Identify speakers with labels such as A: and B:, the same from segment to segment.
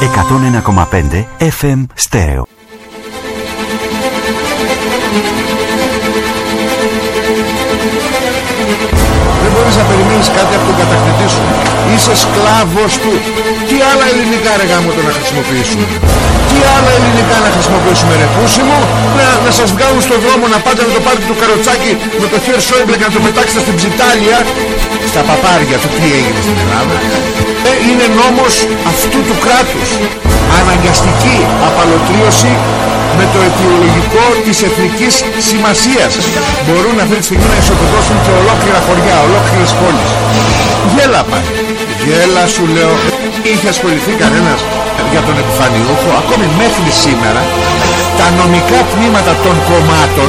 A: 101,5 FM Stereo.
B: Δεν μπορείς να περιμένεις κάτι από τον κατακτητή σου. Είσαι σκλάβος του. Τι άλλα ελληνικά ρε γάμο το να χρησιμοποιήσουμε. Τι άλλα ελληνικά να χρησιμοποιήσουμε ρε πούσι μου. Να, να σας βγάλουν στον δρόμο να πάτε με το πάρτι του καροτσάκι με το χέρι Σόιμπλε και να το πετάξετε στην ψιτάλια. Στα παπάρια του τι έγινε στην Ελλάδα. Ε, είναι νόμος αυτού του κράτους. Αναγκαστική απαλωτρίωση με το αιτιολογικό της εθνικής σημασίας μπορούν αυτή τη στιγμή να ισοπεδώσουν και ολόκληρα χωριά, ολόκληρες πόλεις γέλα πάλι γέλα σου λέω είχε ασχοληθεί κανένας για τον επιφανιούχο ακόμη μέχρι σήμερα τα νομικά τμήματα των κομμάτων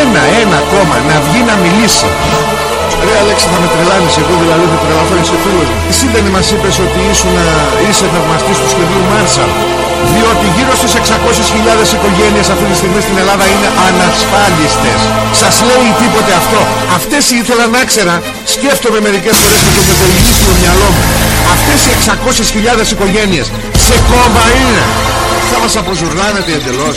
B: ένα ένα κόμμα να βγει να μιλήσει Ρε Αλέξη θα με τρελάνεις εγώ δηλαδή θα τρελαθώ είσαι φίλος μου. Εσύ δεν μας είπες ότι ήσουν, είσαι θαυμαστής του σχεδίου Μάρσαλ; Διότι γύρω στις 600.000 οικογένειες αυτή τη στιγμή στην Ελλάδα είναι ανασφάλιστες. Σας λέει τίποτε αυτό. Αυτές ήθελα να ξέρα σκέφτομαι μερικές φορές με το μετελλήσιο μυαλό μου. Αυτές οι 600.000 οικογένειες σε κόμμα είναι. Θα μας αποζουρνάνετε εντελώς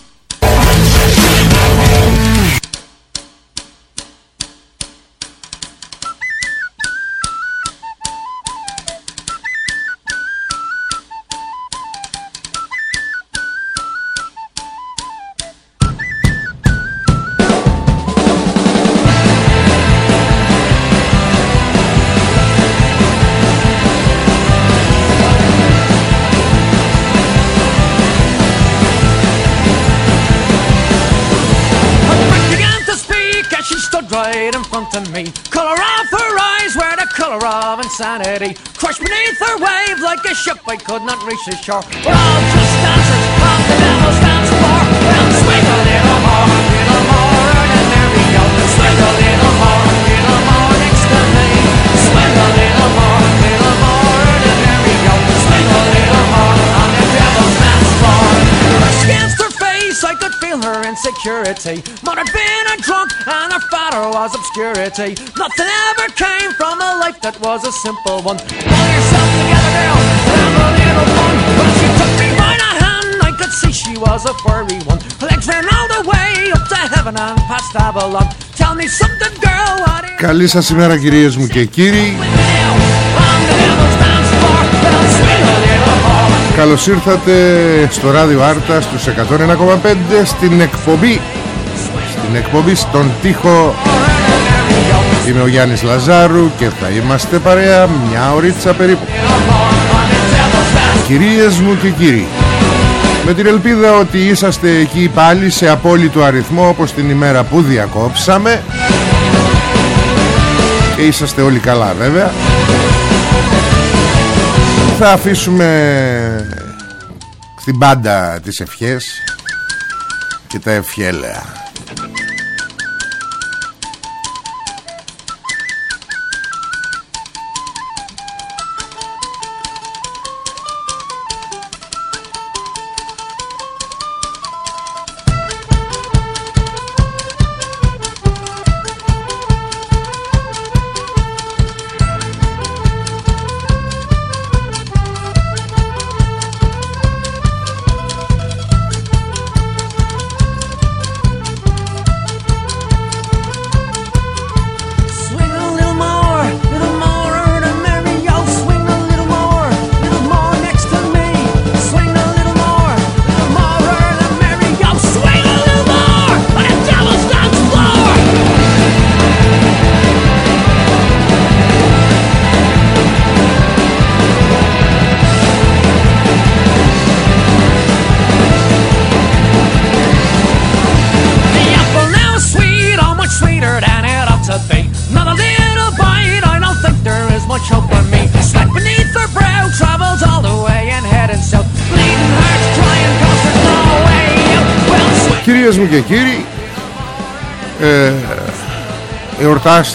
C: of me. Color of her eyes were the color of insanity. Crushed beneath her wave like a ship I could not reach the shore. We're all just dancers of the devil's dance floor. Well, swing a little her insecurity. Mother been a drunk and her father was obscurity. Nothing ever came from a life that was a simple one. Pull yourself together, girl, and have a little fun. When she took me by the hand, I could see she was a furry one. Her legs ran all the way up to heaven and past Avalon. Tell me something, girl, what is
B: Καλή σας ημέρα κυρίες μου και κύριοι Καλώς ήρθατε στο ράδιο Άρτα στους 101,5 στην εκπομπή Στην εκπομπή στον τοίχο. Είμαι ο Γιάννης Λαζάρου και θα είμαστε παρέα μια ωρίτσα περίπου. Κυρίες μου και κύριοι Με την ελπίδα ότι είσαστε εκεί πάλι σε απόλυτο αριθμό όπως την ημέρα που διακόψαμε Και είσαστε όλοι καλά βέβαια Θα αφήσουμε στην πάντα τις ευχές και τα ευχέλαια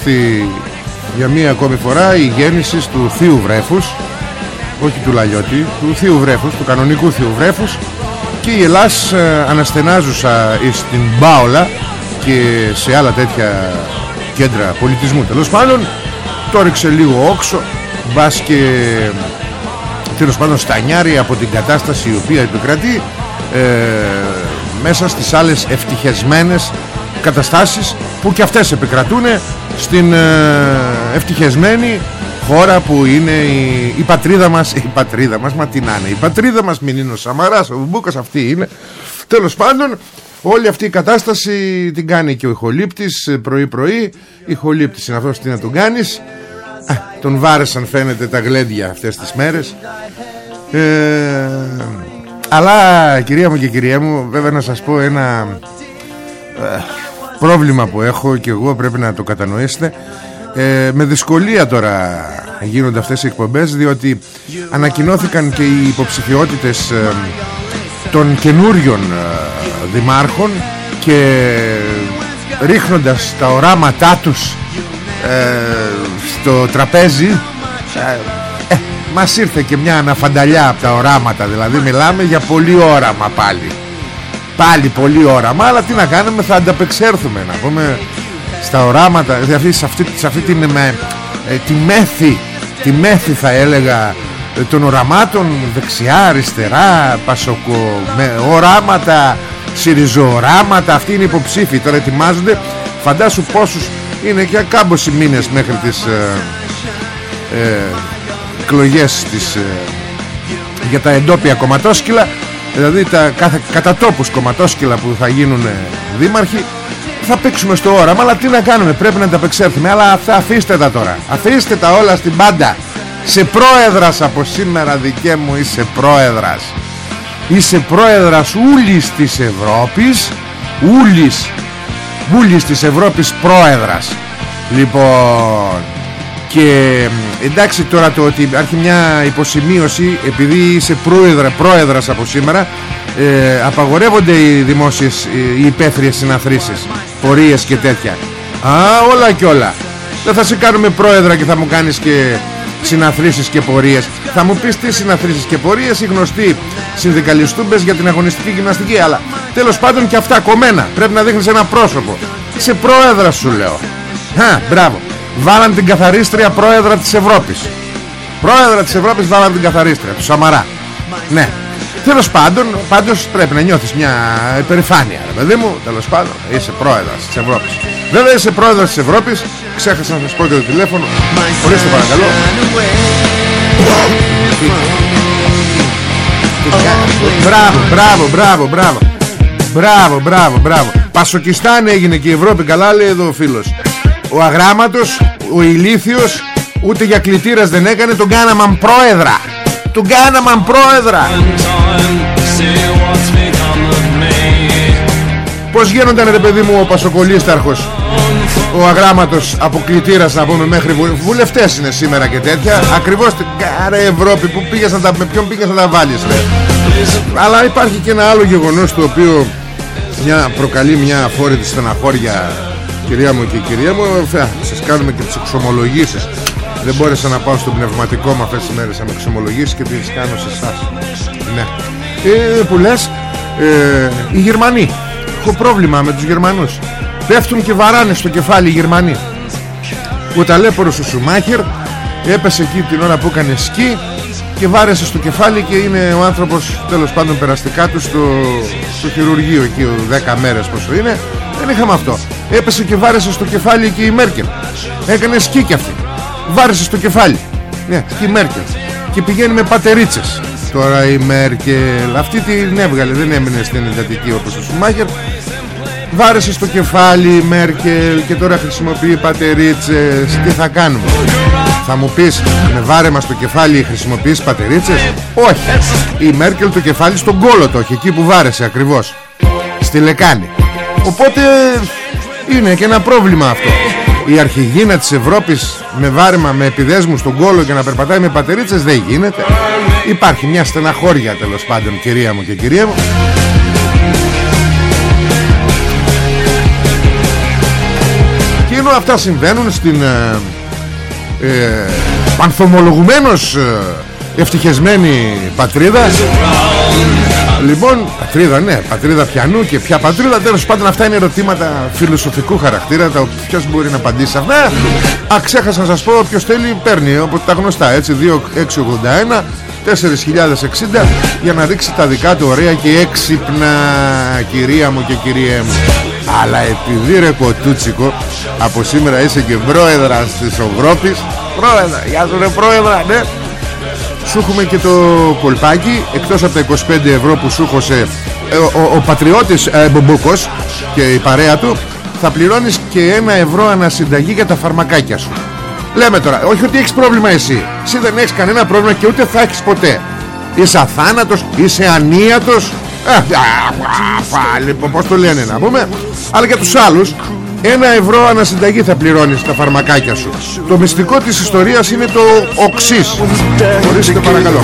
B: Εορτάστη για μία ακόμη φορά η γέννηση του Θείου Βρέφους όχι του Λαλιώτη του Θείου Βρέφους, του κανονικού Θείου Βρέφους. Και η Ελλάς ε, αναστενάζουσα στην Μπάολα και σε άλλα τέτοια κέντρα πολιτισμού. Τέλος πάντων το ρίξε λίγο όξο μπας και τέλος πάντων στανιάρει από την κατάσταση η οποία επικρατεί ε, μέσα στις άλλες ευτυχισμένες καταστάσεις που και αυτές επικρατούν στην ε, ευτυχισμένη χώρα που είναι η, η πατρίδα μας η πατρίδα μας, μα τι να είναι η πατρίδα μας μην είναι ο Σαμαράς, ο Μπούκας αυτή είναι. Τέλος πάντων όλη αυτή η κατάσταση την κάνει και ο ηχολήπτης πρωί πρωί ηχολήπτης είναι αυτός τι να τον κάνεις. Α, τον βάρεσαν φαίνεται τα γλέντια αυτές τις μέρες. Ε, αλλά κυρία μου και κυρία μου βέβαια να σας πω ένα ε, πρόβλημα που έχω και εγώ πρέπει να το κατανοήσετε. Ε, με δυσκολία τώρα γίνονται αυτές οι εκπομπές διότι ανακοινώθηκαν και οι υποψηφιότητες ε, των καινούριων ε, δημάρχων και ρίχνοντας τα οράματά τους στο τραπέζι. Ε, μας ήρθε και μια αναφανταλιά από τα οράματα δηλαδή μιλάμε για πολύ όραμα πάλι πάλι πολύ όραμα αλλά τι να κάνουμε θα ανταπεξέρθουμε να πούμε στα οράματα. Δηλαδή σε αυτή, σε αυτή την με, ε, τη μέθη τη μέθη θα έλεγα ε, των οραμάτων δεξιά, αριστερά πασοκο, με οράματα σιριζοοράματα αυτοί είναι υποψήφοι. Τώρα ετοιμάζονται. Φαντάσου πόσους είναι και κάμποσοι μήνες μέχρι τις ε, ε, εκλογές της, ε, για τα εντόπια κομματόσκυλα δηλαδή τα κάθε, κατά τόπους κομματόσκυλα που θα γίνουν δήμαρχοι θα παίξουμε στο όραμα αλλά τι να κάνουμε πρέπει να τα απεξέλθουμε αλλά αφήστε τα τώρα. Αφήστε τα όλα στην πάντα. Σε πρόεδρας από σήμερα δικέ μου είσαι πρόεδρας. Είσαι πρόεδρας ούλης της Ευρώπης ούλης ούλης της Ευρώπης πρόεδρας. Λοιπόν και εντάξει τώρα το ότι υπάρχει μια υποσημείωση επειδή είσαι πρόεδρα, πρόεδρας από σήμερα ε, απαγορεύονται οι δημόσιες οι υπαίθριες συναθρήσεις πορείες και τέτοια. Α όλα και όλα. Δεν θα σε κάνουμε πρόεδρα και θα μου κάνεις και συναθρήσεις και πορείες. Θα μου πεις τι συναθρήσεις και πορείες Οι γνωστοί συνδικαλιστούμπες για την αγωνιστική γυμναστική Αλλά τέλος πάντων και αυτά κομμένα. Πρέπει να δείχνεις ένα πρόσωπο. Σε πρόεδρας σου λέω. Χα, μπράβο Βάλαν την καθαρίστρια πρόεδρα της Ευρώπης Πρόεδρα της Ευρώπης βάλαν την καθαρίστρια Του Σαμαρά Ναι Τέλος πάντων, πάντως πρέπει να νιώθεις μια υπερηφάνεια, ρε παιδί μου. Τέλος πάντων, είσαι πρόεδρος της Ευρώπης. Βέβαια είσαι πρόεδρος της Ευρώπης. Ξέχασα να σας πω και το τηλέφωνο. Ορίστε παρακαλώ. Μπράβο, μπράβο, μπράβο, μπράβο. Μπράβο, μπράβο, μπράβο. Πασοκιστάν έγινε και η Ευρώπη καλά, λέει εδώ ο φίλος. Ο αγράμματος, ο ηλίθιος, ούτε για κλητήρας δεν έκανε, τον κάναμαν πρόεδρα. Τον κάναμαν πρόεδρα. Πως γίνονταν ρε παιδί μου ο Πασοκολίσταρχος Ο αγράμματος αποκλητήρας να πούμε μέχρι βουλευτές είναι σήμερα και τέτοια Ακριβώς την καρέ Ευρώπη που πήγες να τα, με ποιον πήγες να τα βάλεις ρε. Αλλά υπάρχει και ένα άλλο γεγονός το οποίο μια, προκαλεί μια αφόρητη στεναχώρια κυρία μου και κυρία μου Σας κάνουμε και τις εξομολογήσεις. Δεν μπόρεσα να πάω στο πνευματικό μου αυτές τις μέρες να με εξομολογήσεις και τις κάνω σε εσάς. Ναι. Ε, Που λες ε, Οι Γερμανοί. Έχω πρόβλημα με τους Γερμανούς. Πέφτουν και βαράνε στο κεφάλι οι Γερμανοί. Ο ταλέπορος ο Σουμάχερ Έπεσε εκεί την ώρα που έκανε σκι Και βάρεσε στο κεφάλι Και είναι ο άνθρωπος τέλος πάντων περαστικά του Στο, στο χειρουργείο εκεί 10 μέρες πόσο είναι Δεν είχαμε αυτό. Έπεσε και βάρεσε στο κεφάλι και η Μέρκελ. Έκανε σκι και αυτή. Βάρεσε στο κεφάλι. Ναι, και η Μέρκελ. Και πηγαίνει με πατερίτσες. Τώρα η Μέρκελ αυτή την έβγαλε. Δεν έμεινε στην εντατική όπως ο Σουμάχερ. Βάρεσε στο κεφάλι η Μέρκελ και τώρα χρησιμοποιεί πατερίτσες. Τι θα κάνουμε; Θα μου πεις με βάρεμα στο κεφάλι χρησιμοποιείς πατερίτσες; Όχι. Η Μέρκελ το κεφάλι στον κόλο το έχει εκεί που βάρεσε ακριβώς. Στη λεκάνη οπότε είναι και ένα πρόβλημα αυτό. Η αρχηγίνα της Ευρώπης με βάρεμα με επιδέσμους στον κόλο και να περπατάει με πατερίτσες δεν γίνεται. Υπάρχει μια στεναχώρια τέλος πάντων κυρία μου και κυρία μου. Και ενώ αυτά συμβαίνουν στην ε, ε, πανθομολογουμένος ευτυχισμένη πατρίδα Λοιπόν, πατρίδα ναι, πατρίδα πιανού και ποια πατρίδα. Τέλος πάντων αυτά είναι ερωτήματα φιλοσοφικού χαρακτήρα τα Ποιος μπορεί να απαντήσει σε αυτά. Α, ξέχασα να σας πω ποιος θέλει παίρνει από τα γνωστά έτσι 2681 4.060 για να ρίξει τα δικά του ωραία και έξυπνα κυρία μου και κυριέ μου. Αλλά επειδή ρε κοτούτσικο από σήμερα είσαι και πρόεδρας της Ευρώπης πρόεδρα, γεια σου ρε πρόεδρα ναι σου έχουμε και το κολπάκι εκτός από τα 25 ευρώ που σου χωσε ε, ο, ο, ο πατριώτης ε, Μπομπούκος και η παρέα του θα πληρώνεις και ένα ευρώ ανασυνταγή για τα φαρμακάκια σου. Λέμε τώρα όχι ότι έχεις πρόβλημα εσύ. Εσύ δεν έχεις κανένα πρόβλημα και ούτε θα έχεις ποτέ. Είσαι αθάνατος είσαι ανίατος. Ε, λοιπόν πως το λένε να πούμε. Αλλά για τους άλλους ένα ευρώ ανασυνταγή θα πληρώνεις τα φαρμακάκια σου. Το μυστικό της ιστορίας είναι το οξύς. Ορίστε παρακαλώ.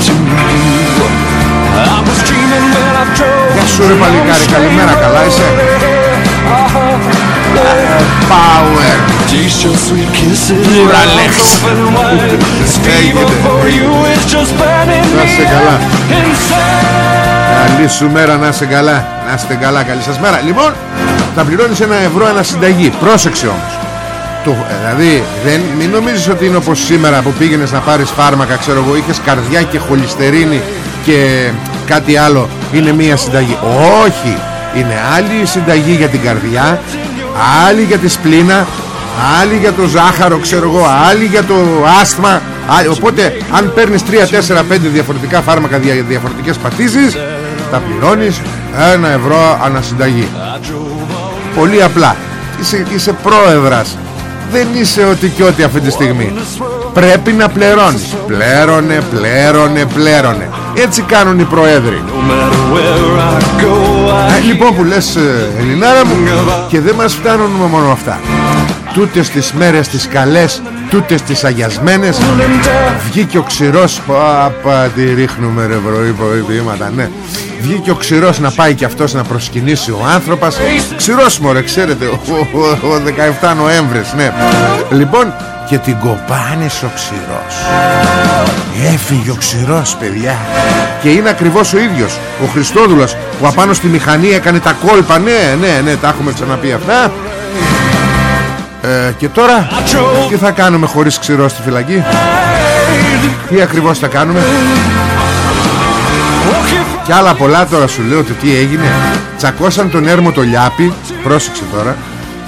B: Γεια σου ρε παλικάρι Καλημέρα καλά είσαι; Power Πλουραλέξ Να σε καλά. Καλή σου μέρα να σε καλά. Να είστε καλά καλή σας μέρα. Λοιπόν θα πληρώνεις ένα ευρώ ένα συνταγή. Πρόσεξε όμως. Το, δηλαδή δεν, μην νομίζεις ότι είναι όπως σήμερα που πήγαινες να πάρεις φάρμακα ξέρω εγώ είχες καρδιά και χολυστερίνη και κάτι άλλο είναι μία συνταγή. Όχι. Είναι άλλη συνταγή για την καρδιά άλλη για τη σπλήνα άλλη για το ζάχαρο ξέρω εγώ άλλη για το άσθμα. Οπότε αν παίρνεις 3, 4, 5 διαφορετικά φάρμακα για διαφορετικές πατήσεις θα πληρώνεις ένα ευρώ ανασυνταγή Πολύ απλά. Είσαι, είσαι πρόεδρας. Δεν είσαι ότι και ό,τι αυτή τη στιγμή. Πρέπει να πληρώνεις Πλέρωνε, πλέρωνε, πλέρωνε. Έτσι κάνουν οι προέδροι ε, Λοιπόν που λες ε, Ελληνάρα μου Και δεν μας φτάνουν μόνο αυτά. Τούτες τις μέρες τις καλές Τούτες τις αγιασμένες Βγήκε ο ξηρός Παπα τι ρίχνουμε ρε βρωή ναι Βγήκε ο ξηρός να πάει και αυτός να προσκυνήσει ο άνθρωπος. Ξηρός μωρέ ξέρετε Ο, ο, ο 17 Νοέμβρης ναι. Λοιπόν και την κοπάνες ο ξηρός. Έφυγε ο ξηρός παιδιά. Και είναι ακριβώς ο ίδιος. Ο Χριστόδουλος που απάνω στη μηχανή έκανε τα κόλπα. Ναι ναι ναι τα έχουμε ξαναπεί αυτά. Ε, Και τώρα Τι θα κάνουμε χωρίς ξηρό στη φυλακή; Τι ακριβώς θα κάνουμε; Και άλλα πολλά τώρα σου λέω ότι τι έγινε. Τσακώσαν τον έρμο το Λιάπη. Πρόσεξε τώρα.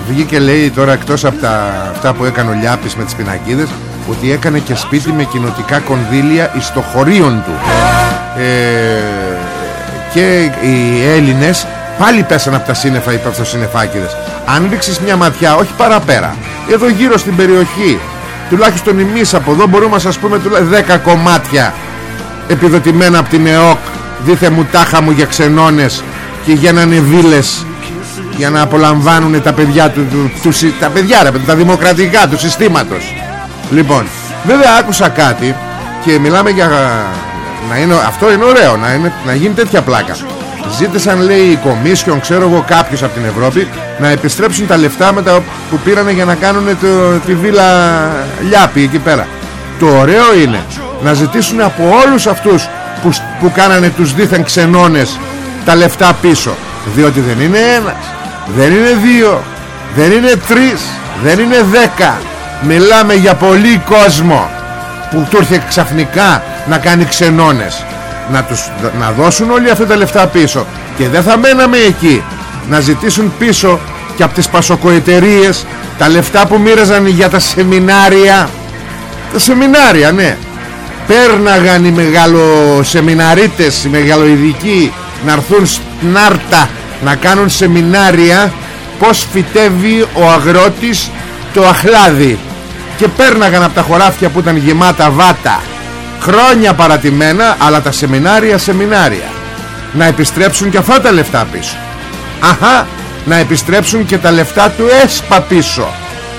B: Βγήκε λέει τώρα εκτός από τα, αυτά που έκανε ο Λιάπης με τις πινακίδες Ότι έκανε και σπίτι με κοινοτικά κονδύλια εις το χωρίον του. Ε, Και οι Έλληνες Πάλι πέσαν από τα σύννεφα οι παθοσυννεφάκηδες Αν ρίξεις μια ματιά όχι παραπέρα. Εδώ γύρω στην περιοχή Τουλάχιστον εμείς από εδώ μπορούμε να σας πούμε τουλάχιστον 10 κομμάτια Επιδοτημένα από την ΕΟΚ δίθε μου τάχα μου για ξενώνες και γίνανε βίλες για να απολαμβάνουν τα παιδιά του, του, του, τα παιδιά ρε, τα δημοκρατικά του συστήματος. Λοιπόν βέβαια άκουσα κάτι και μιλάμε για να είναι, αυτό είναι ωραίο να, είναι, να γίνει τέτοια πλάκα. Ζήτησαν λέει οι κομίσιον ξέρω εγώ κάποιους από την Ευρώπη να επιστρέψουν τα λεφτά μετά που πήρανε για να κάνουν το, τη βίλα Λιάπη εκεί πέρα. Το ωραίο είναι να ζητήσουν από όλους αυτούς που, που κάνανε τους δίθεν ξενώνες τα λεφτά πίσω. Διότι δεν είναι ένας δεν είναι δύο δεν είναι τρεις δεν είναι δέκα. Μιλάμε για πολύ κόσμο που του ήρθε ξαφνικά να κάνει ξενώνες. Να, τους, να δώσουν όλοι αυτά τα λεφτά πίσω. Και δεν θα μέναμε εκεί να ζητήσουν πίσω και από τις πασοκοετερίες τα λεφτά που μοίραζαν για τα σεμινάρια. Τα σεμινάρια ναι πέρναγαν οι μεγαλοσεμιναρίτες οι μεγαλοειδικοί να έρθουν στην Άρτα να κάνουν σεμινάρια πως φυτεύει ο αγρότης το αχλάδι. Και πέρναγαν από τα χωράφια που ήταν γεμάτα βάτα. Χρόνια παρατημένα αλλά τα σεμινάρια σεμινάρια. Να επιστρέψουν και αυτά τα λεφτά πίσω. Αχα να επιστρέψουν και τα λεφτά του ΕΣΠΑ πίσω.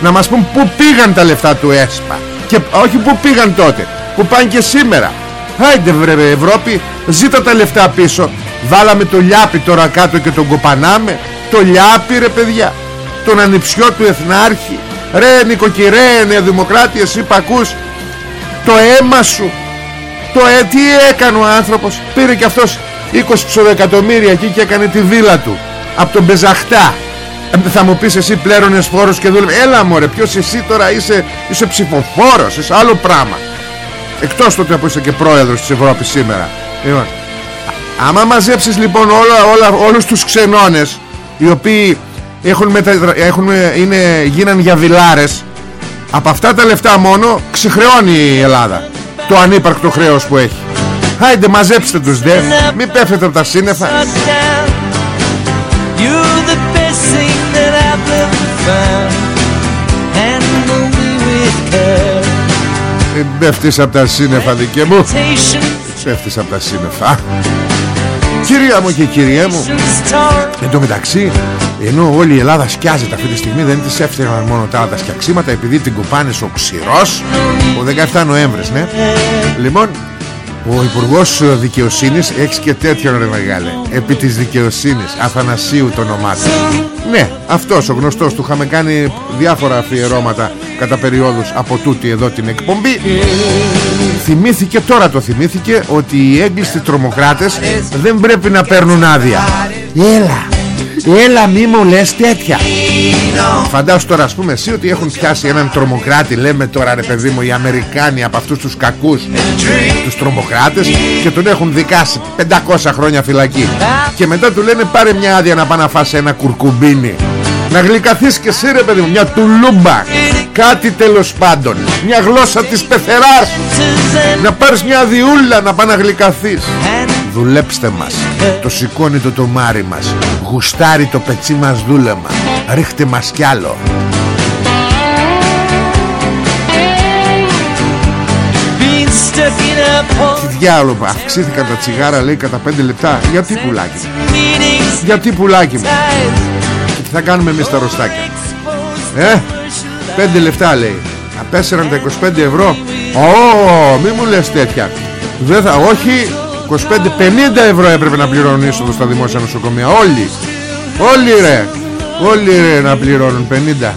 B: Να μας πούν πού πήγαν τα λεφτά του ΕΣΠΑ. Και όχι πού πήγαν τότε που πάνε και σήμερα. Άιντε βρε Ευρώπη Ζήτα τα λεφτά πίσω. Βάλαμε το λιάπι τώρα κάτω και τον κοπανάμε. Το λιάπι ρε παιδιά. Τον ανιψιό του Εθνάρχη. Ρε νοικοκυρέ Νέα Δημοκράτη Εσύ πακούς. Το αίμα σου. Το ε, τι έκανε ο άνθρωπος. Πήρε και αυτός 20 ψωδεκατομμύρια εκεί και έκανε τη βίλα του. Από τον Μπεζαχτά. Ε, Θα μου πεις εσύ πλέρωνες φόρους και δούλευες. Έλα μωρέ ποιος εσύ τώρα είσαι, είσαι ψηφοφόρος Είσαι άλλο πράγμα Εκτός τότε που είσαι και πρόεδρος της Ευρώπης σήμερα. Λοιπόν, Άμα μαζέψεις λοιπόν όλα, όλα, όλους τους ξενώνες Οι οποίοι έχουν μετα... έχουν, είναι, γίναν για βιλάρες Από αυτά τα λεφτά μόνο Ξεχρεώνει η Ελλάδα. Το ανύπαρκτο χρέος που έχει. Άιντε μαζέψτε τους δε. Μην πέφτετε από τα σύννεφα. Μην πέφτεις από τα σύννεφα δικαί μου. Πέφτεις από τα σύννεφα. Κυρία μου και κυρία μου Εν τω μεταξύ Ενώ όλη η Ελλάδα σκιάζεται αυτή τη στιγμή Δεν της έφτιαχναν μόνο τα άλλα σκιαξίματα Επειδή την κουπάνες ο ξηρός Ο 17 Νοέμβρης ναι. Λοιπόν ο Υπουργός Δικαιοσύνης έχει και τέτοιον ρε μεγάλε. Επί της δικαιοσύνης, Αθανασίου το όνομά του. Ναι, αυτός ο γνωστός του. Είχαμε κάνει διάφορα αφιερώματα κατά περιόδους από τούτη εδώ την εκπομπή. Θυμήθηκε, τώρα το θυμήθηκε, ότι οι έγκλειστοι τρομοκράτες δεν πρέπει να παίρνουν άδεια. Έλα, έλα μη μου λες τέτοια Φαντάσου τώρα ας πούμε εσύ ότι έχουν πιάσει έναν τρομοκράτη Λέμε τώρα ρε παιδί μου οι Αμερικάνοι από αυτούς τους κακούς Τους τρομοκράτες Και τον έχουν δικάσει 500 χρόνια φυλακή. Και μετά του λένε πάρε μια άδεια να πάει να φάσει ένα κουρκουμπίνι. Να γλυκαθείς και εσύ ρε παιδί μου Μια τουλούμπα. Κάτι τέλος πάντων. Μια γλώσσα της πεθεράς. Να πάρεις μια διούλα να πάει να γλυκαθείς. Δουλέψτε μας. Το σηκώνει το τομάρι μας. Γουστάρει το πετσί μας δούλεμα Ρίχτε μας κι άλλο. Τι διάλογο Αυξήθηκαν τα τσιγάρα λέει κατά 5 λεπτά. Γιατί πουλάκι Γιατί πουλάκι μου; Και τι θα κάνουμε εμείς τα ρωστάκια Ε 5 λεπτά λέει. Απέσαιραν τα 25 ευρώ. Ω μη μου λες τέτοια. Δεν θα όχι. 25-50 ευρώ έπρεπε να πληρώνουν είσοδο στα δημόσια νοσοκομεία. Όλοι. Όλοι ρε Όλοι ρε να πληρώνουν 50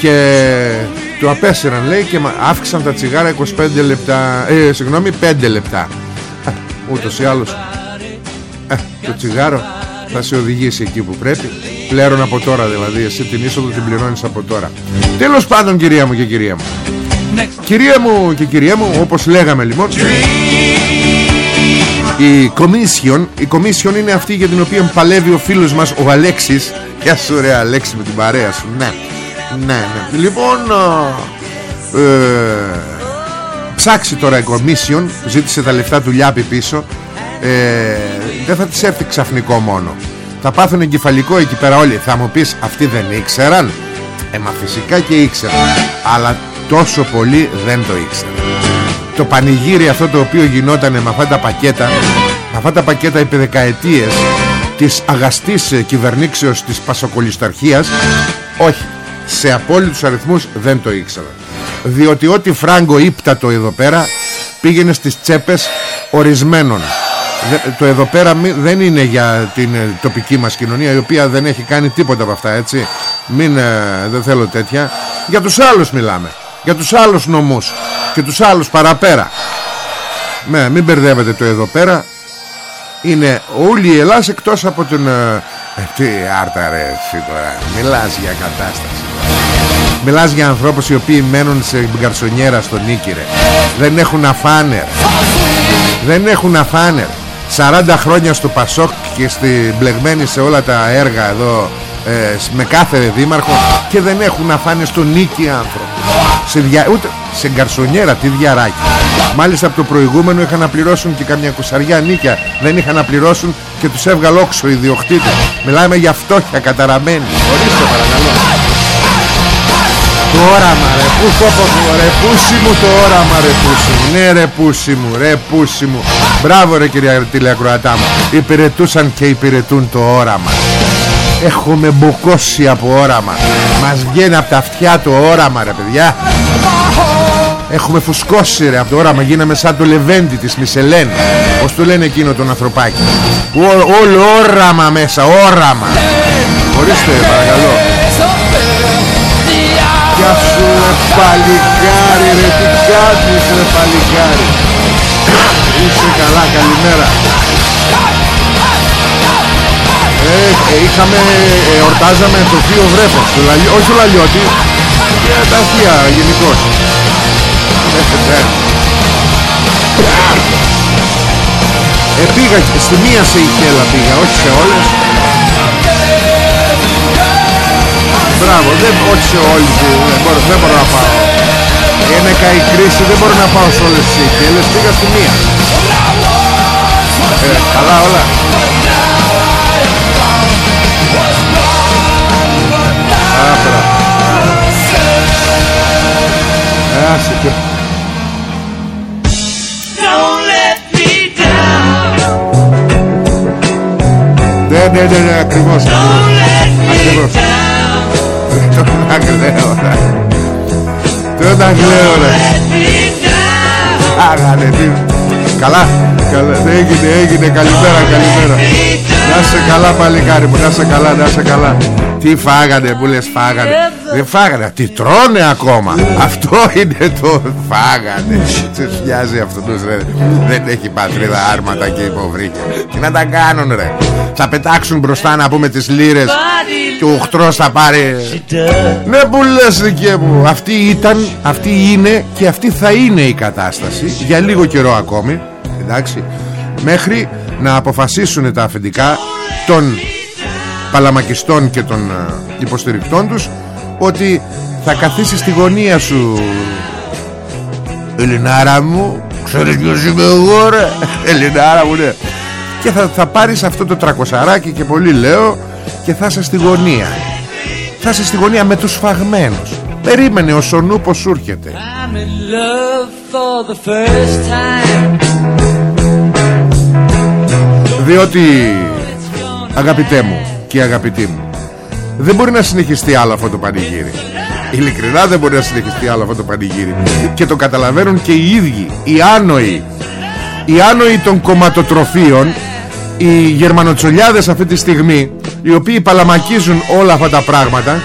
B: Και το απέσυραν λέει και αύξησαν τα τσιγάρα 25 λεπτά. Ε, Συγγνώμη 5 λεπτά. Ούτως ή άλλως. Ε, Το τσιγάρο θα σε οδηγήσει εκεί που πρέπει. Πλέον από τώρα δηλαδή Εσύ την είσοδο την πληρώνεις από τώρα. Τέλος πάντων κυρία μου και κυρία μου. Κυρία μου και κυρία μου Όπως λέγαμε λοιπόν η Commission Η Commission είναι αυτή για την οποία παλεύει ο φίλος μας ο Αλέξης Γεια σου ρε Αλέξη με την παρέα σου. Ναι, ναι, ναι. Λοιπόν ε, Ψάξει τώρα η Commission. Ζήτησε τα λεφτά του Λιάπη πίσω. Ε, Δεν θα της έρθει ξαφνικό μόνο. Θα πάθουν εγκεφαλικό εκεί πέρα όλοι. Θα μου πεις αυτοί δεν ήξεραν; Ε μα φυσικά και ήξεραν. Αλλά τόσο πολύ δεν το ήξεραν. Το πανηγύρι αυτό το οποίο γινόταν με αυτά τα πακέτα αυτά τα πακέτα επί δεκαετίες της αγαστής κυβερνήξεως της Πασοκολισταρχίας. Όχι σε απόλυτους αριθμούς δεν το ήξερα. Διότι ό,τι φράγκο ύπτατο εδώ πέρα πήγαινε στις τσέπες ορισμένων. Το εδώ πέρα δεν είναι για την ε, τοπική μας κοινωνία η οποία δεν έχει κάνει τίποτα από αυτά έτσι. Μην ε, δεν θέλω τέτοια. Για τους άλλους μιλάμε. Για τους άλλους νομούς και τους άλλους παραπέρα. Με, μην μπερδεύετε το εδώ πέρα είναι όλη η Ελλάς εκτός από την ε, ε, τι άρτα ρε εσύ τώρα. Μιλάς για κατάσταση μιλάς για ανθρώπους οι οποίοι μένουν σε γκαρσονιέρα στον Νίκη ρε. Δεν έχουν αφάνερ. Δεν έχουν αφάνερ. 40 χρόνια στο Πασόκ και στη μπλεγμένη σε όλα τα έργα εδώ ε, με κάθε δήμαρχο και δεν έχουν να φάνε στον νίκη άνθρωπο σε, δια, ούτε, σε γκαρσονιέρα τι διαράκι μάλιστα από το προηγούμενο είχαν να πληρώσουν και καμιά κουσαριά νίκια. Δεν είχαν να πληρώσουν και τους έβγαλε όξο οι διοκτήτες μιλάμε για φτώχεια καταραμένη. Ορίστε παρακαλώ το όραμα ρε πού πω ρε πούσι μου το όραμα ρε πούσι μου. Ναι ρε πούσι μου ρε πούσι μου. Μπράβο ρε κυρία τηλεακροατά μου. Υπηρετούσαν και υπηρετούν το όραμα. Έχουμε μπουκώσει από όραμα. Μας βγαίνει από τα αυτιά το όραμα ρε παιδιά Έχουμε φουσκώσει ρε από το όραμα. Γίναμε σαν το Λεβέντι της Μισελέν. Πώς το λένε εκείνο τον ανθρωπάκι; Όλο όραμα μέσα Όραμα. Ορίστε παρακαλώ. Γεια σου ρε παλικάρι ρε Τι κάνεις ρε παλικάρι. Είσαι καλά καλημέρα. Ε, ε, είχαμε, ε, εορτάζαμε το θείο βρέφος το λαλι, όχι το Λαλιώτη. Και τα θεία γενικώς ε, ε, ε, πήγα στη μία σε Ιχέλα πήγα όχι σε όλες. Μπράβο, δεν, όχι σε όλες δεν μπορώ, δεν μπορώ να πάω. Είναι καεί κρίση, δεν μπορώ να πάω σε όλες τις Ιχέλες Πήγα στη μία. Ε, Καλά όλα. Άπρα. Άσε και Ναι, ναι, ναι, ναι, ακριβώς. Ακριβώς. Τον αγλέω Τον αγλέω ρε Άγανε τι Καλά, καλά, έγινε, έγινε, καλημέρα, καλημέρα. Να σε καλά παλικάρι μου, να σε καλά, να σε καλά. Τι φάγανε που λες φάγανε Δεν φάγανε, τι τρώνε ακόμα. Αυτό είναι το φάγανε. Σε φιάζει αυτό ρε. Δεν έχει πατρίδα άρματα και υποβρύχια. Τι να τα κάνουν ρε. Θα πετάξουν μπροστά να πούμε τις λύρες Και ο οχτρός θα πάρει. Ναι που λες δικέ μου. Αυτή ήταν, αυτή είναι και αυτή θα είναι η κατάσταση Για λίγο καιρό ακόμη. Εντάξει. Μέχρι να αποφασίσουν τα αφεντικά των παλαμακιστών και των ε, υποστηρικτών τους ότι θα καθίσεις στη γωνία σου. Ελληνάρα μου Ξέρεις ποιος είμαι εγώ ρε; Ελληνάρα μου ναι. Και θα, θα πάρεις αυτό το τρακοσαράκι και πολύ λέω Και θα είσαι στη γωνία. Θα είσαι στη γωνία με τους φαγμένους. Περίμενε ο Σονού πως σου έρχεται
D: I'm in love for the first time.
B: Διότι Αγαπητέ μου και αγαπητή μου Δεν μπορεί να συνεχιστεί άλλο αυτό το πανηγύρι. Ειλικρινά δεν μπορεί να συνεχιστεί άλλο αυτό το πανηγύρι. Και το καταλαβαίνουν και οι ίδιοι Οι άνοιοι. Οι άνοιοι των κομματοτροφίων Οι γερμανοτσολιάδες αυτή τη στιγμή Οι οποίοι παλαμακίζουν όλα αυτά τα πράγματα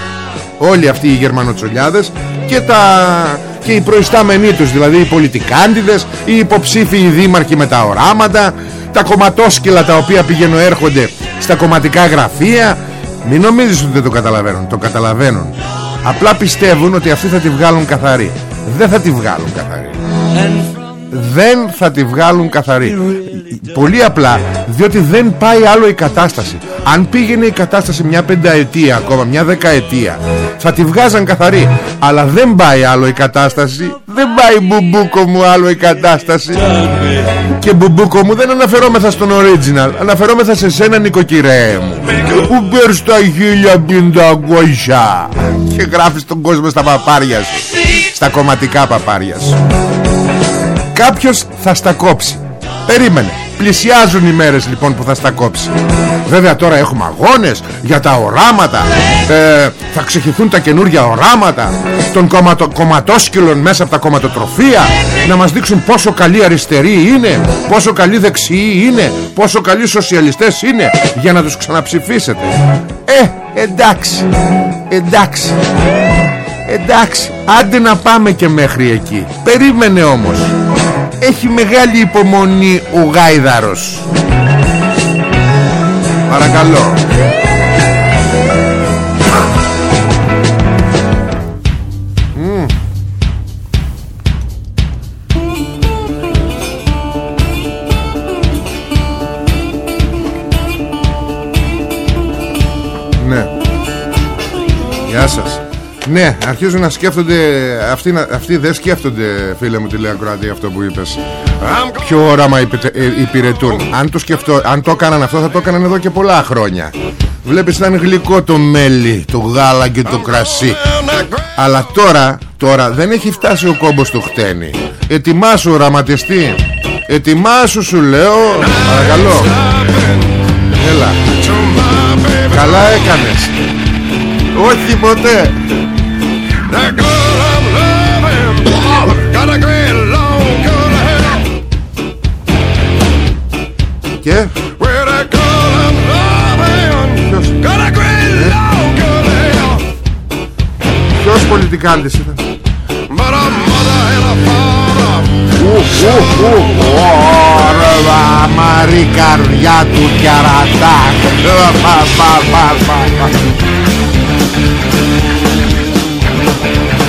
B: Όλοι αυτοί οι γερμανοτσολιάδες Και τα και οι προϊστάμενοι τους δηλαδή οι πολιτικάντιδες οι υποψήφιοι δήμαρχοι με τα οράματα τα κομματόσκυλα τα οποία πηγαίνουν έρχονται στα κομματικά γραφεία μην νομίζεις ότι δεν το καταλαβαίνουν το καταλαβαίνουν. Απλά πιστεύουν ότι αυτοί θα τη βγάλουν καθαρή. Δεν θα τη βγάλουν καθαρή δεν θα τη βγάλουν καθαρή. Πολύ απλά Διότι δεν πάει άλλο η κατάσταση. Αν πήγαινε η κατάσταση μια πενταετία Ακόμα μια δεκαετία Θα τη βγάζαν καθαρή. Αλλά δεν πάει άλλο η κατάσταση. Δεν πάει μπουμπούκο μου άλλο η κατάσταση. Και μπουμπούκο μου δεν αναφερόμεθα στον original. Αναφερόμεθα σε σένα νοικοκυρέ μου. Που παίρνεις τα χίλια πεντακόσια Και γράφεις τον κόσμο στα παπάρια σου. Στα κομματικά παπάρια σου Κάποιος θα στα κόψει. Περίμενε. Πλησιάζουν οι μέρες λοιπόν που θα στα κόψει. Βέβαια τώρα έχουμε αγώνες Για τα οράματα. Ε, Θα ξεχυθούν τα καινούργια οράματα Των κομματο, κομματόσκυλων Μέσα από τα κομματοτροφία Να μας δείξουν πόσο καλοί αριστεροί είναι Πόσο καλοί δεξιοί είναι Πόσο καλοί σοσιαλιστές είναι Για να τους ξαναψηφίσετε. Ε εντάξει Εντάξει Εντάξει. Άντε να πάμε και μέχρι εκεί. Περίμενε όμως έχει μεγάλη υπομονή ο Γάιδαρος. Παρακαλώ. Ναι. Γεια σας ναι, αρχίζουν να σκέφτονται Αυτοί, αυτοί δεν σκέφτονται φίλε μου τηλεακροατή αυτό που είπες. Ποιο όραμα ε, υπηρετούν. Αν το, σκεφτώ, αν το έκαναν αυτό θα το έκαναν εδώ και πολλά χρόνια. Βλέπεις ήταν γλυκό το μέλι Το γάλα και το κρασί. Αλλά τώρα Τώρα δεν έχει φτάσει ο κόμπος του χτένι. Ετοιμάσου οραματιστή. Ετοιμάσου σου λέω. Παρακαλώ. Έλα. Καλά έκανες. Όχι ποτέ και; Ποιος πολιτικάντης ήταν ου, ου, Ωραία μαρή καρδιά του κερατάκ Πα, πα, πα, πα, πα. Ναι. Ναι.
E: Gotta stutter some skilo.
B: Ναι.
E: Your baby bad to herself.
B: Ναι.
E: Gotta stutter some skilo. Baby bad to herself.
B: Ωραίο, γεια,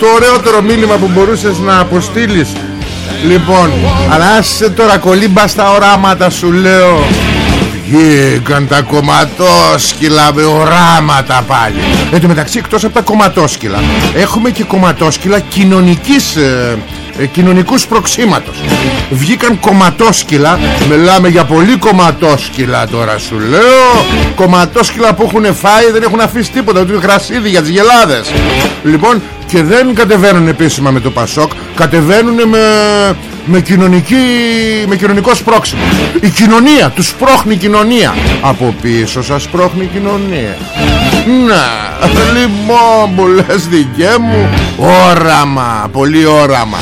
B: Το ωραιότερο μήνυμα που μπορούσες να αποστείλεις. Λοιπόν, αλλά άσε τώρα κολύμπα στα οράματα σου λέω. Βγήκαν τα κομματόσκυλα με οράματα πάλι. Εν τω μεταξύ εκτός από τα κομματόσκυλα Έχουμε και κομματόσκυλα κοινωνικής ε, ε, κοινωνικούς προξήματος. Βγήκαν κομματόσκυλα Μιλάμε για πολύ κομματόσκυλα τώρα σου λέω. Κομματόσκυλα που έχουν φάει δεν έχουν αφήσει τίποτα Ούτε γρασίδι για τις γελάδες. Λοιπόν και δεν κατεβαίνουν επίσημα με το Πασόκ Κατεβαίνουν με, με, κοινωνική, με κοινωνικό σπρώξιμο Η κοινωνία, τους σπρώχνει η κοινωνία. Από πίσω σας σπρώχνει η κοινωνία. Ναι, λοιπόν που λες δικέ μου Όραμα, πολύ όραμα.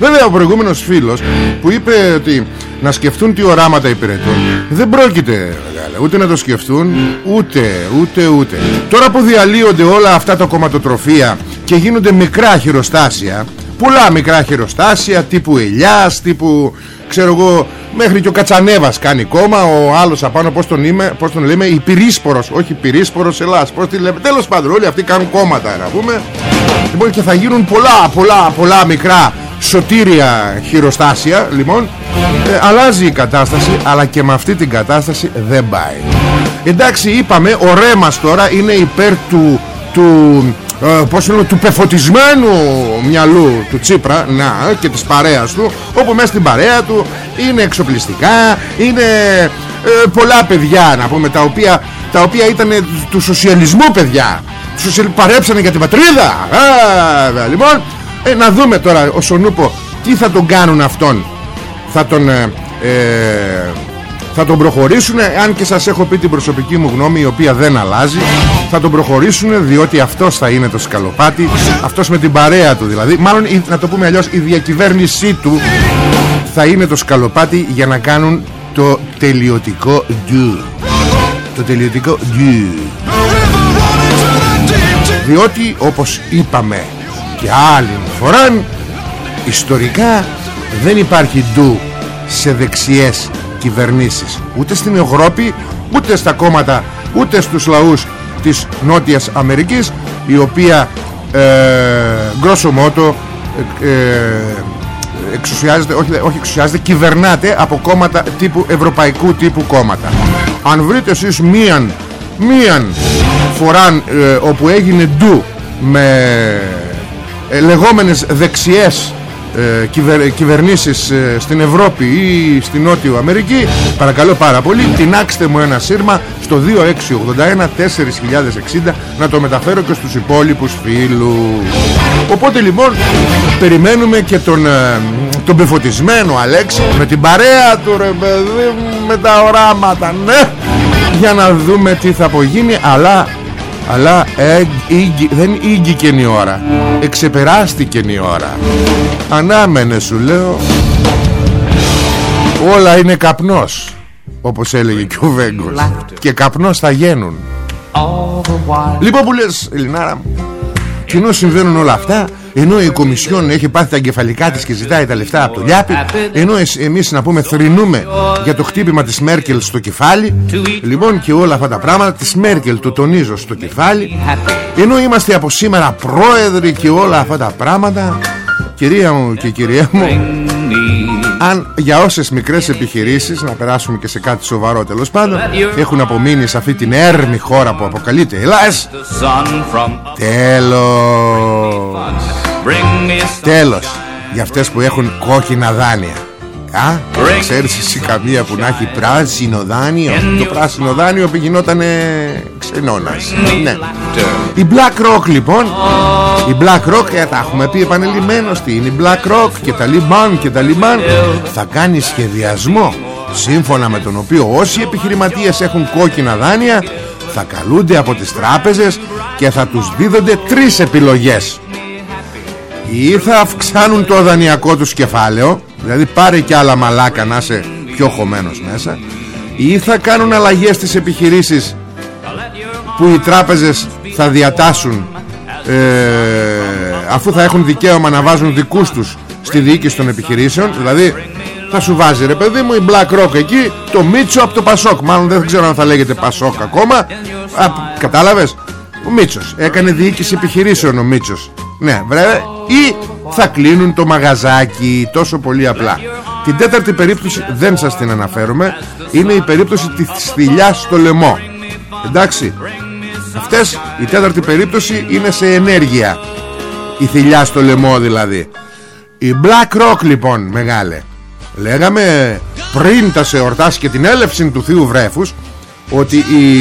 B: Βέβαια ο προηγούμενος φίλος που είπε ότι να σκεφτούν τι οράματα υπηρετούν Δεν πρόκειται μεγάλε, ούτε να το σκεφτούν Ούτε, ούτε, ούτε. Τώρα που διαλύονται όλα αυτά τα κομματοτροφία Και γίνονται μικρά χειροστάσια. Πολλά μικρά χειροστάσια Τύπου ελιάς, τύπου Ξέρω εγώ, μέχρι και ο Κατσανέβας κάνει κόμμα Ο άλλος απάνω πως τον, είμαι, πώς τον λέμε Υπηρίσπορος, όχι υπηρίσπορος Ελλάς Πώς τη λέμε, τέλος πάντων όλοι αυτοί κάνουν κόμματα Να πούμε. Λοιπόν και θα γίνουν πολλά, πολλά, πολλά μικρά σωτήρια χειροστάσια Λοιπόν. Ε, αλλάζει η κατάσταση αλλά και με αυτή την κατάσταση δεν πάει. Εντάξει είπαμε ο Ρέμας τώρα είναι υπέρ του του, ε, πώς λέω, του πεφωτισμένου μυαλού του Τσίπρα να, και της παρέας του όπου μέσα στην παρέα του είναι εξοπλιστικά είναι ε, πολλά παιδιά να πούμε τα οποία, τα οποία ήταν του σοσιαλισμού παιδιά. Σοσιαλ... παρέψανε για την πατρίδα. Α, λοιπόν ε, να δούμε τώρα ο Σονούπο τι θα τον κάνουν αυτόν. Θα τον ε, ε, θα τον προχωρήσουν αν και σας έχω πει την προσωπική μου γνώμη η οποία δεν αλλάζει θα τον προχωρήσουν διότι αυτός θα είναι το σκαλοπάτι αυτός με την παρέα του δηλαδή. Μάλλον η- να το πούμε αλλιώς η διακυβέρνησή του θα είναι το σκαλοπάτι για να κάνουν το τελειωτικό ντου. Το τελειωτικό ντου. Διότι όπως είπαμε και άλλη φορά ιστορικά δεν υπάρχει ντου σε δεξιές κυβερνήσεις ούτε στην Ευρώπη ούτε στα κόμματα ούτε στους λαούς της Νότιας Αμερικής η οποία ε, γκρόσο μότο ε, ε, εξουσιάζεται, όχι, όχι εξουσιάζεται, κυβερνάται από κόμματα τύπου ευρωπαϊκού τύπου κόμματα. Αν βρείτε εσείς μίαν, μίαν φοράν ε, όπου έγινε ντου με ε, λεγόμενες δεξιές ε, κυβερ, κυβερνήσεις ε, στην Ευρώπη ή στην Νότιο Αμερική παρακαλώ πάρα πολύ τεινάξτε μου ένα σύρμα στο 2681 4060 να το μεταφέρω και στους υπόλοιπους φίλους. Οπότε λοιπόν περιμένουμε και τον, ε, τον πεφωτισμένο Αλέξη με την παρέα του ρε παιδί μου, με τα οράματα ναι για να δούμε τι θα απογίνει αλλά αλλά ε, ήγη- δεν ήγηκε η ώρα Εξεπεράστηκε η ώρα. Ανάμενε σου λέω. Όλα είναι καπνός Όπως έλεγε και ο Βέγκος. Και καπνός θα γίνουν Λοιπόν που λες Ελληνάρα μου Και ενώ συμβαίνουν όλα αυτά ενώ η Κομισιόν έχει πάθει τα εγκεφαλικά της και ζητάει τα λεφτά από το Λιάπη ενώ εσ- εμείς να πούμε θρυνούμε για το χτύπημα της Μέρκελ στο κεφάλι λοιπόν και όλα αυτά τα πράγματα της Μέρκελ το τονίζω στο κεφάλι ενώ είμαστε από σήμερα πρόεδροι και όλα αυτά τα πράγματα κυρία μου και κυρία μου αν για όσες μικρές επιχειρήσεις να περάσουμε και σε κάτι σοβαρό τέλος πάντων έχουν απομείνει σε αυτή την έρμη χώρα που αποκαλείται Ελλάς Τέλος Τέλος Για αυτές που έχουν κόκκινα δάνεια. Α, ξέρεις εσύ καμία που να έχει πράσινο δάνειο; Το πράσινο δάνειο που γινότανε ξενώνας Ναι. Η Black Rock λοιπόν Η Black Rock ε, τα έχουμε πει επανελειμμένως Τι είναι η Black Rock και τα Liban και τα Liban Θα κάνει σχεδιασμό. Σύμφωνα με τον οποίο όσοι επιχειρηματίες έχουν κόκκινα δάνεια θα καλούνται από τις τράπεζες και θα τους δίδονται τρεις επιλογές ή θα αυξάνουν το δανειακό τους κεφάλαιο δηλαδή πάρε και άλλα μαλάκα να είσαι πιο χωμένος μέσα ή θα κάνουν αλλαγές στις επιχειρήσεις που οι τράπεζες θα διατάσουν ε, αφού θα έχουν δικαίωμα να βάζουν δικούς τους στη διοίκηση των επιχειρήσεων. Δηλαδή θα σου βάζει ρε παιδί μου η BlackRock εκεί το Μίτσο από το Πασόκ. Μάλλον δεν ξέρω αν θα λέγεται Πασόκ ακόμα. Α, κατάλαβες; Ο Μίτσος. Έκανε διοίκηση επιχειρήσεων ο Μίτσος ναι βρε ή θα κλείνουν το μαγαζάκι τόσο πολύ απλά. Την τέταρτη περίπτωση δεν σας την αναφέρουμε είναι η περίπτωση της θηλιάς στο λαιμό. Εντάξει αυτές η τέταρτη περίπτωση είναι σε ενέργεια. Η θηλιά στο λαιμό δηλαδή. Η Black Rock λοιπόν μεγάλε. Λέγαμε πριν τα σε εορτάσει και την έλευση του Θείου Βρέφους Ότι η,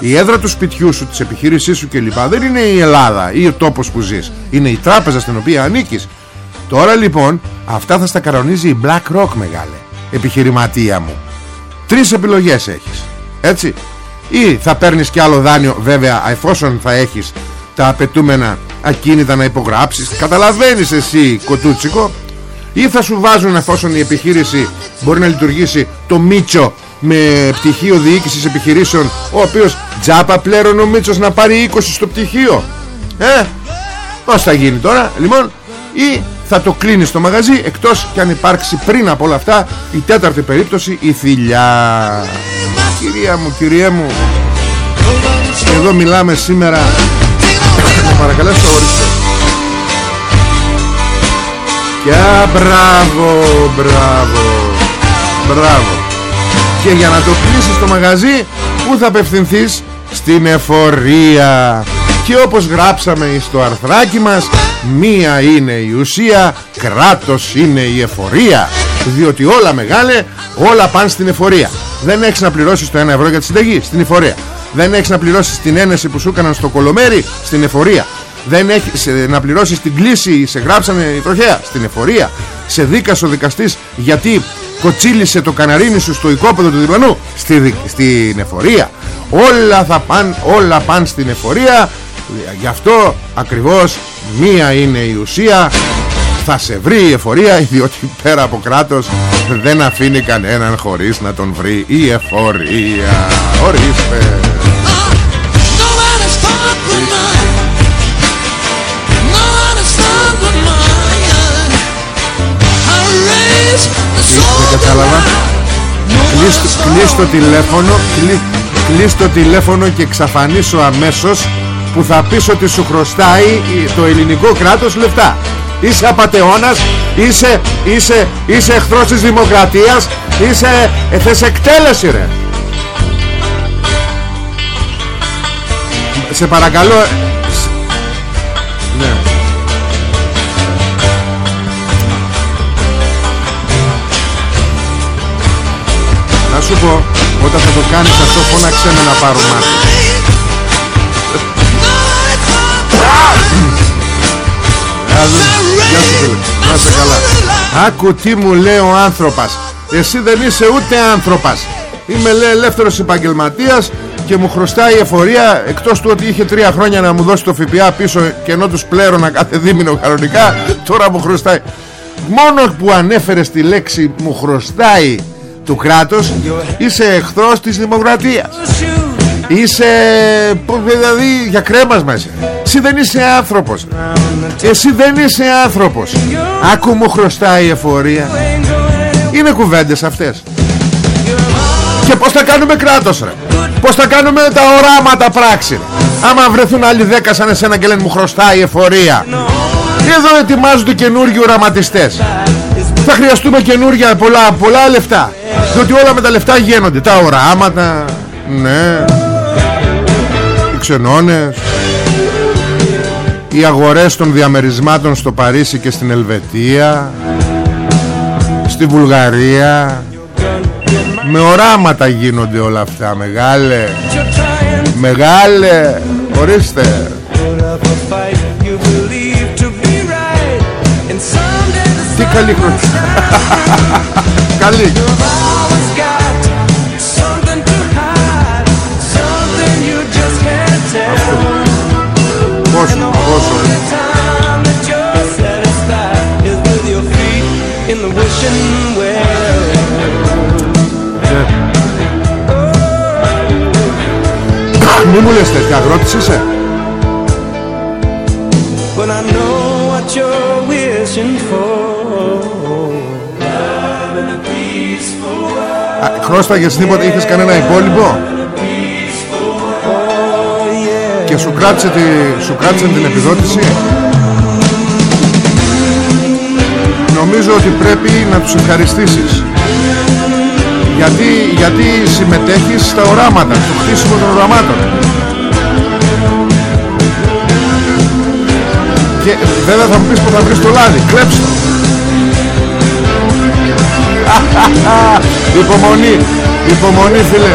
B: η έδρα του σπιτιού σου, της επιχείρησής σου κλπ Δεν είναι η Ελλάδα ή ο τόπος που ζεις. Είναι η τράπεζα στην οποία ανήκεις. Τώρα λοιπόν αυτά θα στα καρονίζει η Black Rock μεγάλε Επιχειρηματία μου. Τρεις επιλογές έχεις Έτσι. Ή θα παίρνεις κι άλλο δάνειο βέβαια εφόσον θα έχεις τα απαιτούμενα ακίνητα να υπογράψεις. Καταλαβαίνεις εσύ κοτούτσικο. Ή θα σου βάζουν εφόσον η επιχείρηση μπορεί να λειτουργήσει το Μίτσο με πτυχίο διοίκησης επιχειρήσεων ο οποίος τζάπα πλέον ο Μίτσος να πάρει 20 στο πτυχίο. Ε, πώς θα γίνει τώρα λοιπόν ή θα το κλείνει στο μαγαζί εκτός και αν υπάρξει πριν από όλα αυτά η τέταρτη περίπτωση η θηλιά. Κυρία μου κυρία μου εδώ μιλάμε σήμερα. Να παρακαλέσω ορίστε. Και μπράβο, μπράβο, μπράβο. Και για να το κλείσεις το μαγαζί, πού θα απευθυνθείς; Στην εφορία. Και όπως γράψαμε στο αρθράκι μας, μία είναι η ουσία, κράτος είναι η εφορία. Διότι όλα μεγάλε, όλα πάνε στην εφορία. Δεν έχεις να πληρώσεις το 1 ευρώ για τη συνταγή, στην εφορία. Δεν έχεις να πληρώσεις την ένεση που σου έκαναν στο κολομέρι, στην εφορία δεν έχεις να πληρώσεις την κλίση σε γράψανε η τροχέα στην εφορία σε δίκασε ο δικαστής γιατί κοτσίλησε το καναρίνι σου στο οικόπεδο του διπλανού στη, στην εφορία όλα θα πάνε όλα πάνε στην εφορία γι' αυτό ακριβώς μία είναι η ουσία. Θα σε βρει η εφορία διότι πέρα από κράτος δεν αφήνει κανέναν χωρίς να τον βρει η εφορία. Ορίστε Κλείς το τηλέφωνο Κλείς το τηλέφωνο και εξαφανίσω αμέσως Που θα πεις ότι σου χρωστάει Το ελληνικό κράτος λεφτά. Είσαι απατεώνας Είσαι, είσαι, είσαι εχθρός της δημοκρατίας Είσαι ε, θες εκτέλεση ρε. Σε παρακαλώ Ναι σου πω Όταν θα το κάνεις αυτό φώναξέ με να πάρω μάτι. Γεια σου φίλε. Να είσαι καλά. Άκου τι μου λέει ο άνθρωπος. Εσύ δεν είσαι ούτε άνθρωπος. Είμαι λέει ελεύθερος επαγγελματίας και μου χρωστάει η εφορία εκτός του ότι είχε τρία χρόνια να μου δώσει το ΦΠΑ πίσω και ενώ τους πλέρωνα κάθε δίμηνο κανονικά τώρα μου χρωστάει. Μόνος που ανέφερε τη λέξη μου χρωστάει του κράτους είσαι εχθρός της δημοκρατίας. Είσαι δηλαδή για κρέμας μέσα εσύ δεν είσαι άνθρωπος. Εσύ δεν είσαι άνθρωπος. Άκου μου χρωστάει η εφορία. Είναι κουβέντες αυτές. Και πως θα κάνουμε κράτος ρε; Πως θα κάνουμε τα οράματα πράξη Άμα βρεθούν άλλοι δέκα σαν εσένα και λένε μου χρωστάει η εφορία Εδώ ετοιμάζονται καινούργιοι οραματιστές. Θα χρειαστούμε καινούργια πολλά, πολλά λεφτά διότι όλα με τα λεφτά γίνονται. Τα οράματα Ναι. Οι ξενώνες. Οι αγορές των διαμερισμάτων Στο Παρίσι και στην Ελβετία. Στη Βουλγαρία. Με οράματα γίνονται όλα αυτά Μεγάλε. Μεγάλε. Ορίστε. Τι καλή χρονιά. Καλή
D: in the wishing well.
B: Μη μου λες τέτοια αγρότης είσαι
D: But I know what you're wishing for.
B: Α, Χρώσταγες τίποτα Είχες κανένα υπόλοιπο; Και σου κράτησε, τη, σου κράτησε την επιδότηση; Νομίζω ότι πρέπει να τους ευχαριστήσεις. Γιατί, γιατί συμμετέχεις στα οράματα Στο χτίσιμο των οραμάτων. Και βέβαια θα μου πεις που θα βρεις το λάδι. Κλέψτε το. Υπομονή. Υπομονή φίλε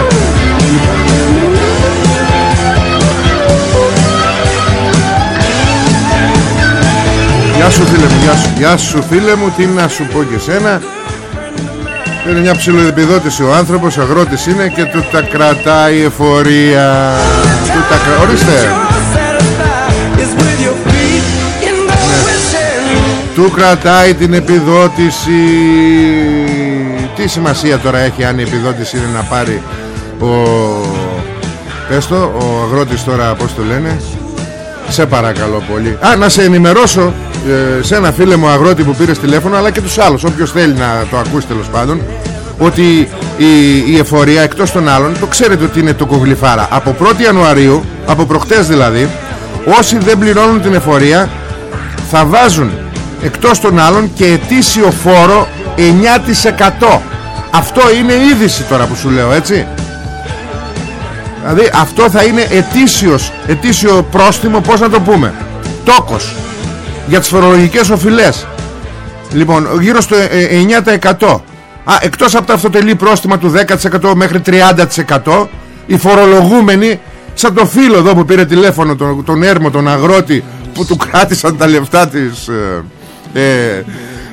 B: Γεια σου φίλε μου Γεια σου, γεια σου φίλε μου Τι να σου πω και σένα. Είναι μια ψηλοεπιδότηση. Ο άνθρωπος αγρότης είναι Και του τα κρατάει η εφορία. Του τα κρα... Ορίστε.
D: Satisfied is with your feet in the wishing.
B: Του κρατάει την επιδότηση. Τι σημασία τώρα έχει αν η επιδότηση είναι να πάρει ο... Πες το, ο αγρότης τώρα πώς το λένε; Σε παρακαλώ πολύ. Α, να σε ενημερώσω ε, σε ένα φίλε μου αγρότη που πήρε τηλέφωνο Αλλά και τους άλλους, όποιος θέλει να το ακούσει τέλος πάντων Ότι η, η εφορία εκτός των άλλων Το ξέρετε ότι είναι το κογλυφάρα. Από 1η Ιανουαρίου, από προχτές δηλαδή Όσοι δεν πληρώνουν την εφορία θα βάζουν εκτός των άλλων και ετήσιο φόρο 9% αυτό είναι είδηση τώρα που σου λέω έτσι. Δηλαδή αυτό θα είναι ετήσιος ετήσιο πρόστιμο πως να το πούμε τόκος για τις φορολογικές οφειλές. Λοιπόν γύρω στο ε, 9% Α, εκτός από τα αυτοτελή πρόστιμα του 10% μέχρι 30% οι φορολογούμενοι σαν το φίλο εδώ που πήρε τηλέφωνο τον, τον έρμο, τον αγρότη που του κράτησαν τα λεφτά της ε, ε,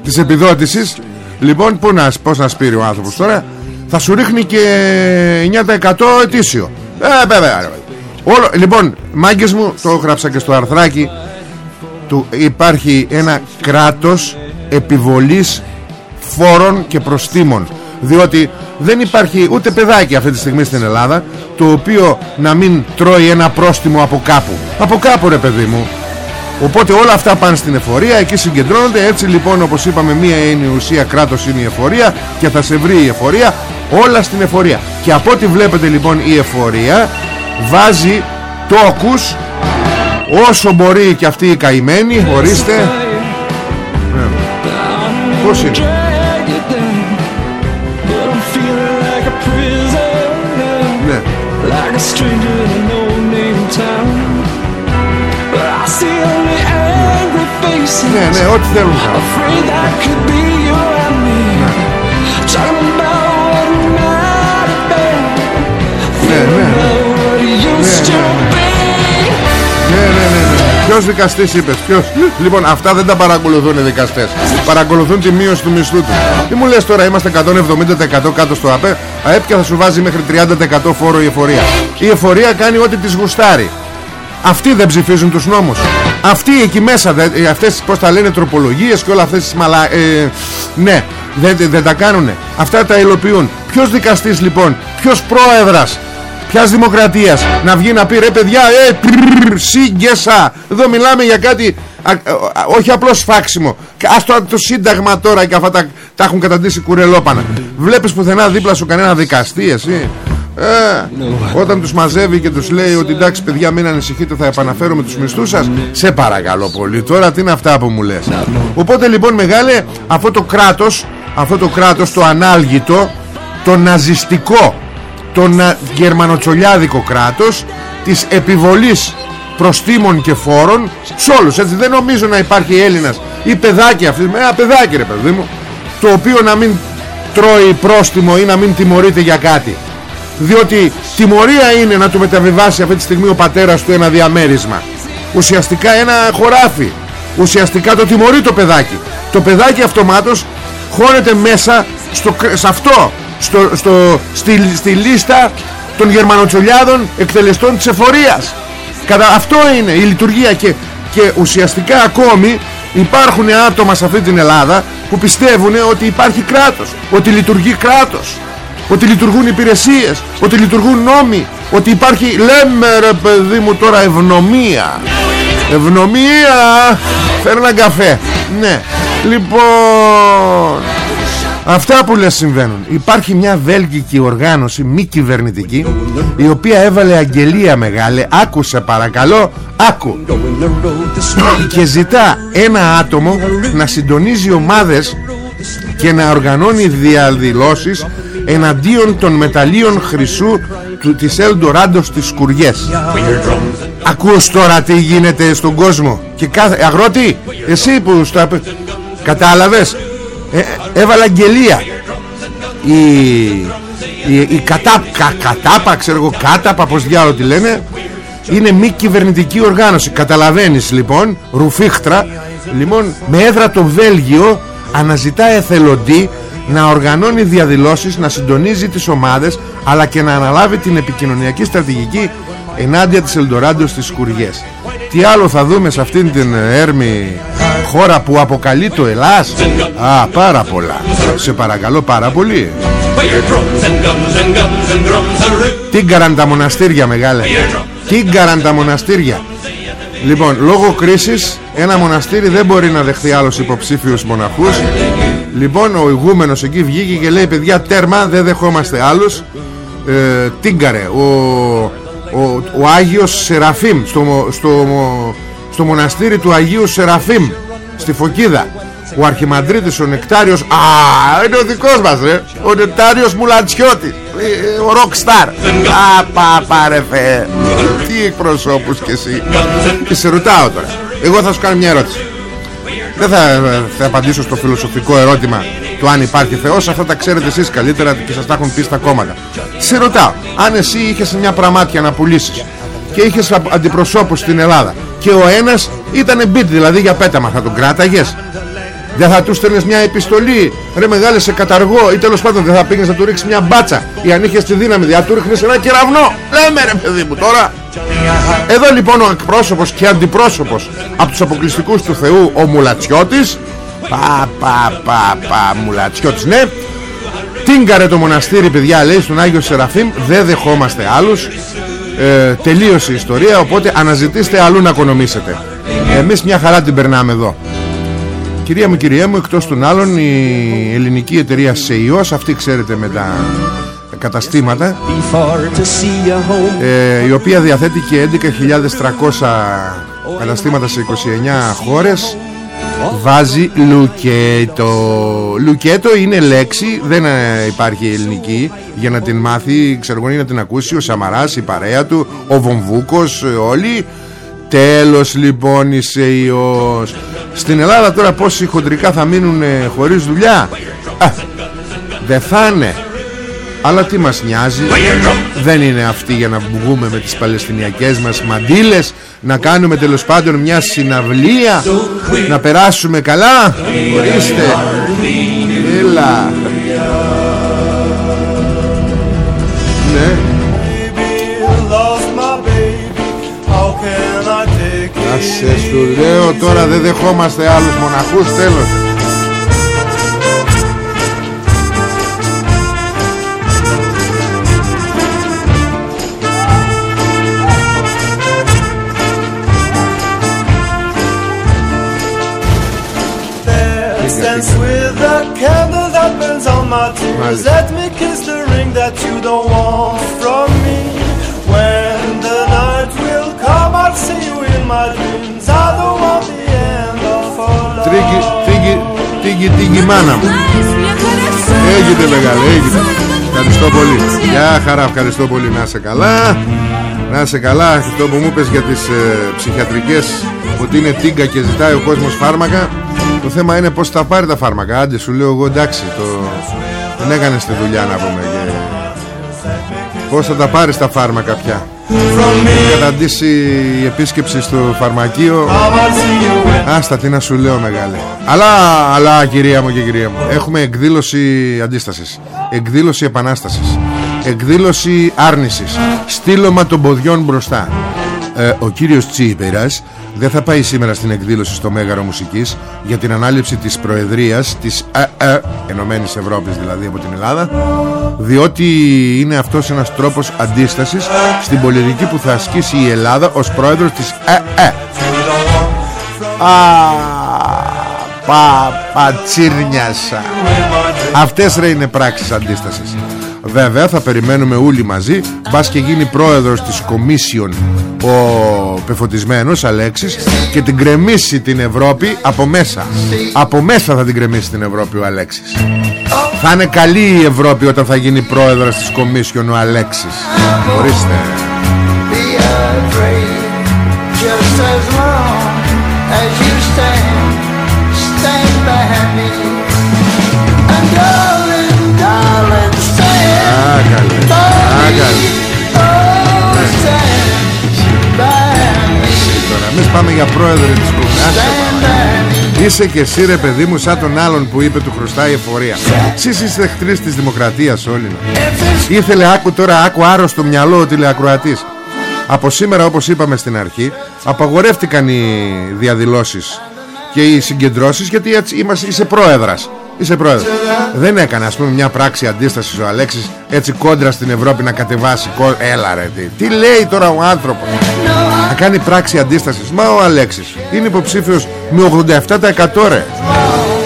B: της επιδότησης. Λοιπόν που να, πως να σπείρει ο άνθρωπος τώρα. Θα σου ρίχνει και 9% ετήσιο. Ε, βέβαια, ρε. Όλο, λοιπόν μάγκες μου το γράψα και στο αρθράκι του, υπάρχει ένα κράτος επιβολής φόρων και προστήμων διότι δεν υπάρχει ούτε παιδάκι αυτή τη στιγμή στην Ελλάδα το οποίο να μην τρώει ένα πρόστιμο από κάπου από κάπου ρε παιδί μου Οπότε όλα αυτά πάνε στην εφορία, εκεί συγκεντρώνονται. Έτσι λοιπόν όπως είπαμε μία είναι η ουσία κράτος είναι η εφορία και θα σε βρει η εφορία όλα στην εφορία. Και από ό,τι βλέπετε λοιπόν η εφορία βάζει τόκους όσο μπορεί και αυτή η καημένη, ορίστε. Ναι. Πώς είναι;
D: Drag you down, but I'm
B: Ποιος δικαστής είπες, ποιος; Λοιπόν, αυτά δεν τα παρακολουθούν οι δικαστές. Παρακολουθούν τη μείωση του μισθού τους. Τι μου λες τώρα, είμαστε 170% κάτω στο ΑΠΕ, ΑΕΠ και θα σου βάζει μέχρι 30% φόρο η εφορία. Η εφορία κάνει ό,τι της γουστάρει. Αυτοί δεν ψηφίζουν τους νόμους. Αυτοί εκεί μέσα, δε, ε, αυτές πώς τα λένε τροπολογίες και όλα αυτές τις μαλα... Ε, ναι, δεν, δεν τα κάνουνε. Αυτά τα υλοποιούν. Ποιος δικαστής λοιπόν, ποιος πρόεδρας; Ποιας δημοκρατίας. Να βγει να πει ρε παιδιά ε, πρρρρ, σύγκεσα εδώ μιλάμε για κάτι α, α, α, όχι απλώς σφάξιμο ας το, το σύνταγμα τώρα και αυτά τα, τα έχουν καταντήσει κουρελόπανα. Βλέπεις πουθενά δίπλα σου κανένα δικαστή εσύ; Ε, όταν τους μαζεύει και τους λέει ότι εντάξει παιδιά μην ανησυχείτε θα επαναφέρουμε τους μισθούς σας σε παρακαλώ πολύ τώρα τι είναι αυτά που μου λες. Οπότε λοιπόν μεγάλε αυτό το κράτος αυτό το κράτος το ανάλγητο το ναζιστικό το να- γερμανοτσολιάδικο κράτος της επιβολής προστήμων και φόρων σε όλους έτσι. Δεν νομίζω να υπάρχει Έλληνας ή παιδάκι αυτής. Με ένα παιδάκι ρε παιδί μου. Το οποίο να μην τρώει πρόστιμο ή να μην τιμωρείται για κάτι. Διότι τιμωρία είναι να του μεταβιβάσει αυτή τη στιγμή ο πατέρας του ένα διαμέρισμα. Ουσιαστικά ένα χωράφι. Ουσιαστικά το τιμωρεί το παιδάκι. Το παιδάκι αυτομάτως χώνεται μέσα στο, κρ- σε αυτό στο, στο, στη, στη λίστα των γερμανοτσολιάδων εκτελεστών της εφορίας Κατά αυτό είναι η λειτουργία και, και ουσιαστικά ακόμη Υπάρχουν άτομα σε αυτή την Ελλάδα που πιστεύουν ότι υπάρχει κράτος, ότι λειτουργεί κράτος, ότι λειτουργούν υπηρεσίες, ότι λειτουργούν νόμοι, ότι υπάρχει, λέμε ρε παιδί μου τώρα ευνομία. Ευνομία! Φέρω ένα καφέ. Ναι. Λοιπόν, Αυτά που λες συμβαίνουν. Υπάρχει μια βέλγικη οργάνωση Μη κυβερνητική Η οποία έβαλε αγγελία μεγάλη Άκουσε παρακαλώ Άκου. Και ζητά ένα άτομο Να συντονίζει ομάδες Και να οργανώνει διαδηλώσεις Εναντίον των μεταλλίων χρυσού του, Της Ελντοράντος στις σκουριές Ακούς τώρα τι γίνεται στον κόσμο. Και κάθε αγρότη Εσύ που στα... Κατάλαβες ε, έβαλε αγγελία. Η, η, η κατά, κα, κατάπα ξέρω εγώ κάταπα πως διάλογο τη λένε είναι μη κυβερνητική οργάνωση. Καταλαβαίνεις λοιπόν ρουφίχτρα λοιπόν με έδρα το Βέλγιο αναζητά εθελοντή να οργανώνει διαδηλώσεις να συντονίζει τις ομάδες αλλά και να αναλάβει την επικοινωνιακή στρατηγική ενάντια της Ελντοράντος στις σκουριές τι άλλο θα δούμε σε αυτήν την έρμη; Χώρα που αποκαλεί το Ελλάς. Α πάρα πολλά. Σε παρακαλώ πάρα πολύ. Τίγκαραν τα μοναστήρια μεγάλε. Τίγκαραν τα μοναστήρια. Λοιπόν λόγω κρίσης Ένα μοναστήρι δεν μπορεί να δεχθεί άλλους υποψήφιους μοναχούς. Λοιπόν ο ηγούμενος εκεί βγήκε και λέει Παιδιά τέρμα δεν δεχόμαστε άλλους ε, Τίγκαρε ο, ο, ο Άγιος Σεραφείμ στο, στο, στο μοναστήρι του Αγίου Σεραφείμ στη Φωκίδα ο Αρχιμαντρίτης ο Νεκτάριος Α είναι ο δικός μας ρε Ο Νεκτάριος Μουλατσιώτης ε, Ο Rockstar Α πα πάρε φε. Τι εκπροσώπους και εσύ. Και σε ρωτάω τώρα Εγώ θα σου κάνω μια ερώτηση. Δεν θα, θα απαντήσω στο φιλοσοφικό ερώτημα του αν υπάρχει Θεός Αυτά τα ξέρετε εσείς καλύτερα και σας τα έχουν πει στα κόμματα. Σε ρωτάω Αν εσύ είχες μια πραμάτια να πουλήσεις Και είχες αντιπροσώπους στην Ελλάδα Και ο ένας ήταν μπιτ δηλαδή για πέταμα Θα τον κράταγες; Δεν θα του στέλνεις μια επιστολή Ρε μεγάλε σε καταργώ Ή τέλος πάντων δεν θα πήγαινες να του ρίξεις μια μπάτσα Ή αν είχες τη δύναμη Δεν θα του ρίχνεις ένα κεραυνό. Λέμε ρε παιδί μου τώρα. Εδώ λοιπόν ο εκπρόσωπος και αντιπρόσωπος Από τους αποκλειστικούς του Θεού Ο Μουλατσιώτης. Πα πα πα πα Μουλατσιώτης ναι. Τίγκαρε το μοναστήρι παιδιά λέει στον Άγιο Σεραφείμ Δεν δεχόμαστε άλλους ε, Τελείωσε η ιστορία Οπότε αναζητήστε αλλού να οικονομήσετε. Εμείς μια χαρά την περνάμε εδώ. Κυρία μου, κυρία μου, εκτός των άλλων η ελληνική εταιρεία ΣΕΙΟΣ αυτή ξέρετε με τα καταστήματα ε, η οποία διαθέτει και 11.300 καταστήματα σε 29 χώρες βάζει λουκέτο. Λουκέτο είναι λέξη δεν ε, υπάρχει ελληνική. Για να την μάθει ξέρω να την ακούσει ο Σαμαράς η παρέα του ο Βομβούκος όλοι. Τέλος λοιπόν η ΣΕΙΟΣ Στην Ελλάδα τώρα πόσοι χοντρικά θα μείνουν χωρίς δουλειά; Α, Δεν θα είναι. Αλλά τι μας νοιάζει; Δεν είναι αυτή για να βγούμε με τις παλαιστινιακές μας μαντήλες Να κάνουμε τέλος πάντων μια συναυλία Να περάσουμε καλά. Ορίστε. Έλα. Ναι. Σε σου λέω τώρα δεν δεχόμαστε άλλους μοναχούς τέλος
F: Dance with the candle that burns on my tears. Let me kiss the ring that you don't want from me. When the night will come, I'll see you in my dreams. I don't want the end of our love.
B: Τρίγι, τρίγι, τίγι, τίγι μάνα μου Έγινε μεγάλη, έγινε Ευχαριστώ πολύ Γεια χαρά, ευχαριστώ πολύ Να είσαι καλά Να είσαι καλά, αυτό που μου είπες για τις ε, ψυχιατρικές Ότι είναι τίγκα και ζητάει ο κόσμος φάρμακα Το θέμα είναι πως θα πάρει τα φάρμακα. Άντε σου λέω εγώ εντάξει το... Δεν έκανες τη δουλειά να πούμε και... Πώς θα τα πάρεις τα φάρμακα πια. Καταντήσει η επίσκεψη στο φαρμακείο. Άστα τι να σου λέω μεγάλε. Αλλά, αλλά κυρία μου και κυρία μου Έχουμε εκδήλωση αντίστασης. Εκδήλωση επανάστασης. Εκδήλωση άρνησης. Στήλωμα των ποδιών μπροστά. Ε, Ο κύριος Τσίπερας δεν θα πάει σήμερα στην εκδήλωση στο Μέγαρο Μουσικής για την ανάληψη της Προεδρίας της ΕΕ, Ενωμένης Ευρώπης δηλαδή από την Ελλάδα διότι είναι αυτός ένας τρόπος αντίστασης στην πολιτική που θα ασκήσει η Ελλάδα ως πρόεδρος της ΕΕ. Α, πα, πατσίρνιασα. Αυτές ρε είναι πράξεις αντίστασης. Βέβαια θα περιμένουμε όλοι μαζί. Μπας και γίνει πρόεδρος της Κομίσιον Ο πεφωτισμένος Αλέξης Και την κρεμίσει την Ευρώπη από μέσα. Από μέσα θα την κρεμίσει την Ευρώπη ο Αλέξης. Θα είναι καλή η Ευρώπη όταν θα γίνει πρόεδρος της Κομίσιον ο Αλέξης. Ορίστε.
G: Be afraid just as long as you stand, stand by me. And darling, darling, stand
B: Α, καλέ. Α, καλέ.
G: oh, stand by me,
B: Τώρα εμείς πάμε για πρόεδρο της Κομίσιον
G: stand by me.
B: Είσαι και εσύ ρε παιδί μου σαν τον άλλον που είπε του χρωστάει εφορία Εσείς είστε εχθρείς της δημοκρατίας όλοι Ήθελε άκου τώρα άκου άρρωστο μυαλό ο τηλεακροατής Από σήμερα όπως είπαμε στην αρχή Απαγορεύτηκαν οι διαδηλώσεις Και οι συγκεντρώσεις Γιατί έτσι είμαστε, είσαι πρόεδρας Είσαι πρόεδρος. Δεν έκανε ας πούμε μια πράξη αντίστασης ο Αλέξης Έτσι κόντρα στην Ευρώπη να κατεβάσει κο- Έλα ρε τι, τι λέει τώρα ο άνθρωπος; Να κάνει πράξη αντίστασης. Μα ο Αλέξης είναι υποψήφιος με 87% ρε.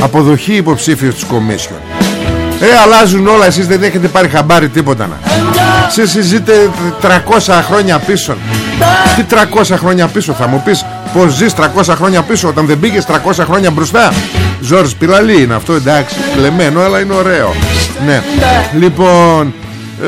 B: Αποδοχή υποψήφιος της Κομίσιον. Ε αλλάζουν όλα Εσείς δεν έχετε πάρει χαμπάρι τίποτα να Εσείς ζείτε 300 χρόνια πίσω. Τι 300 χρόνια πίσω θα μου πεις Πως ζεις 300 χρόνια πίσω Όταν δεν πήγες 300 χρόνια μπροστά. Ζόρς Πυραλή είναι αυτό εντάξει Κλεμμένο αλλά είναι ωραίο. Ναι. Λοιπόν ε,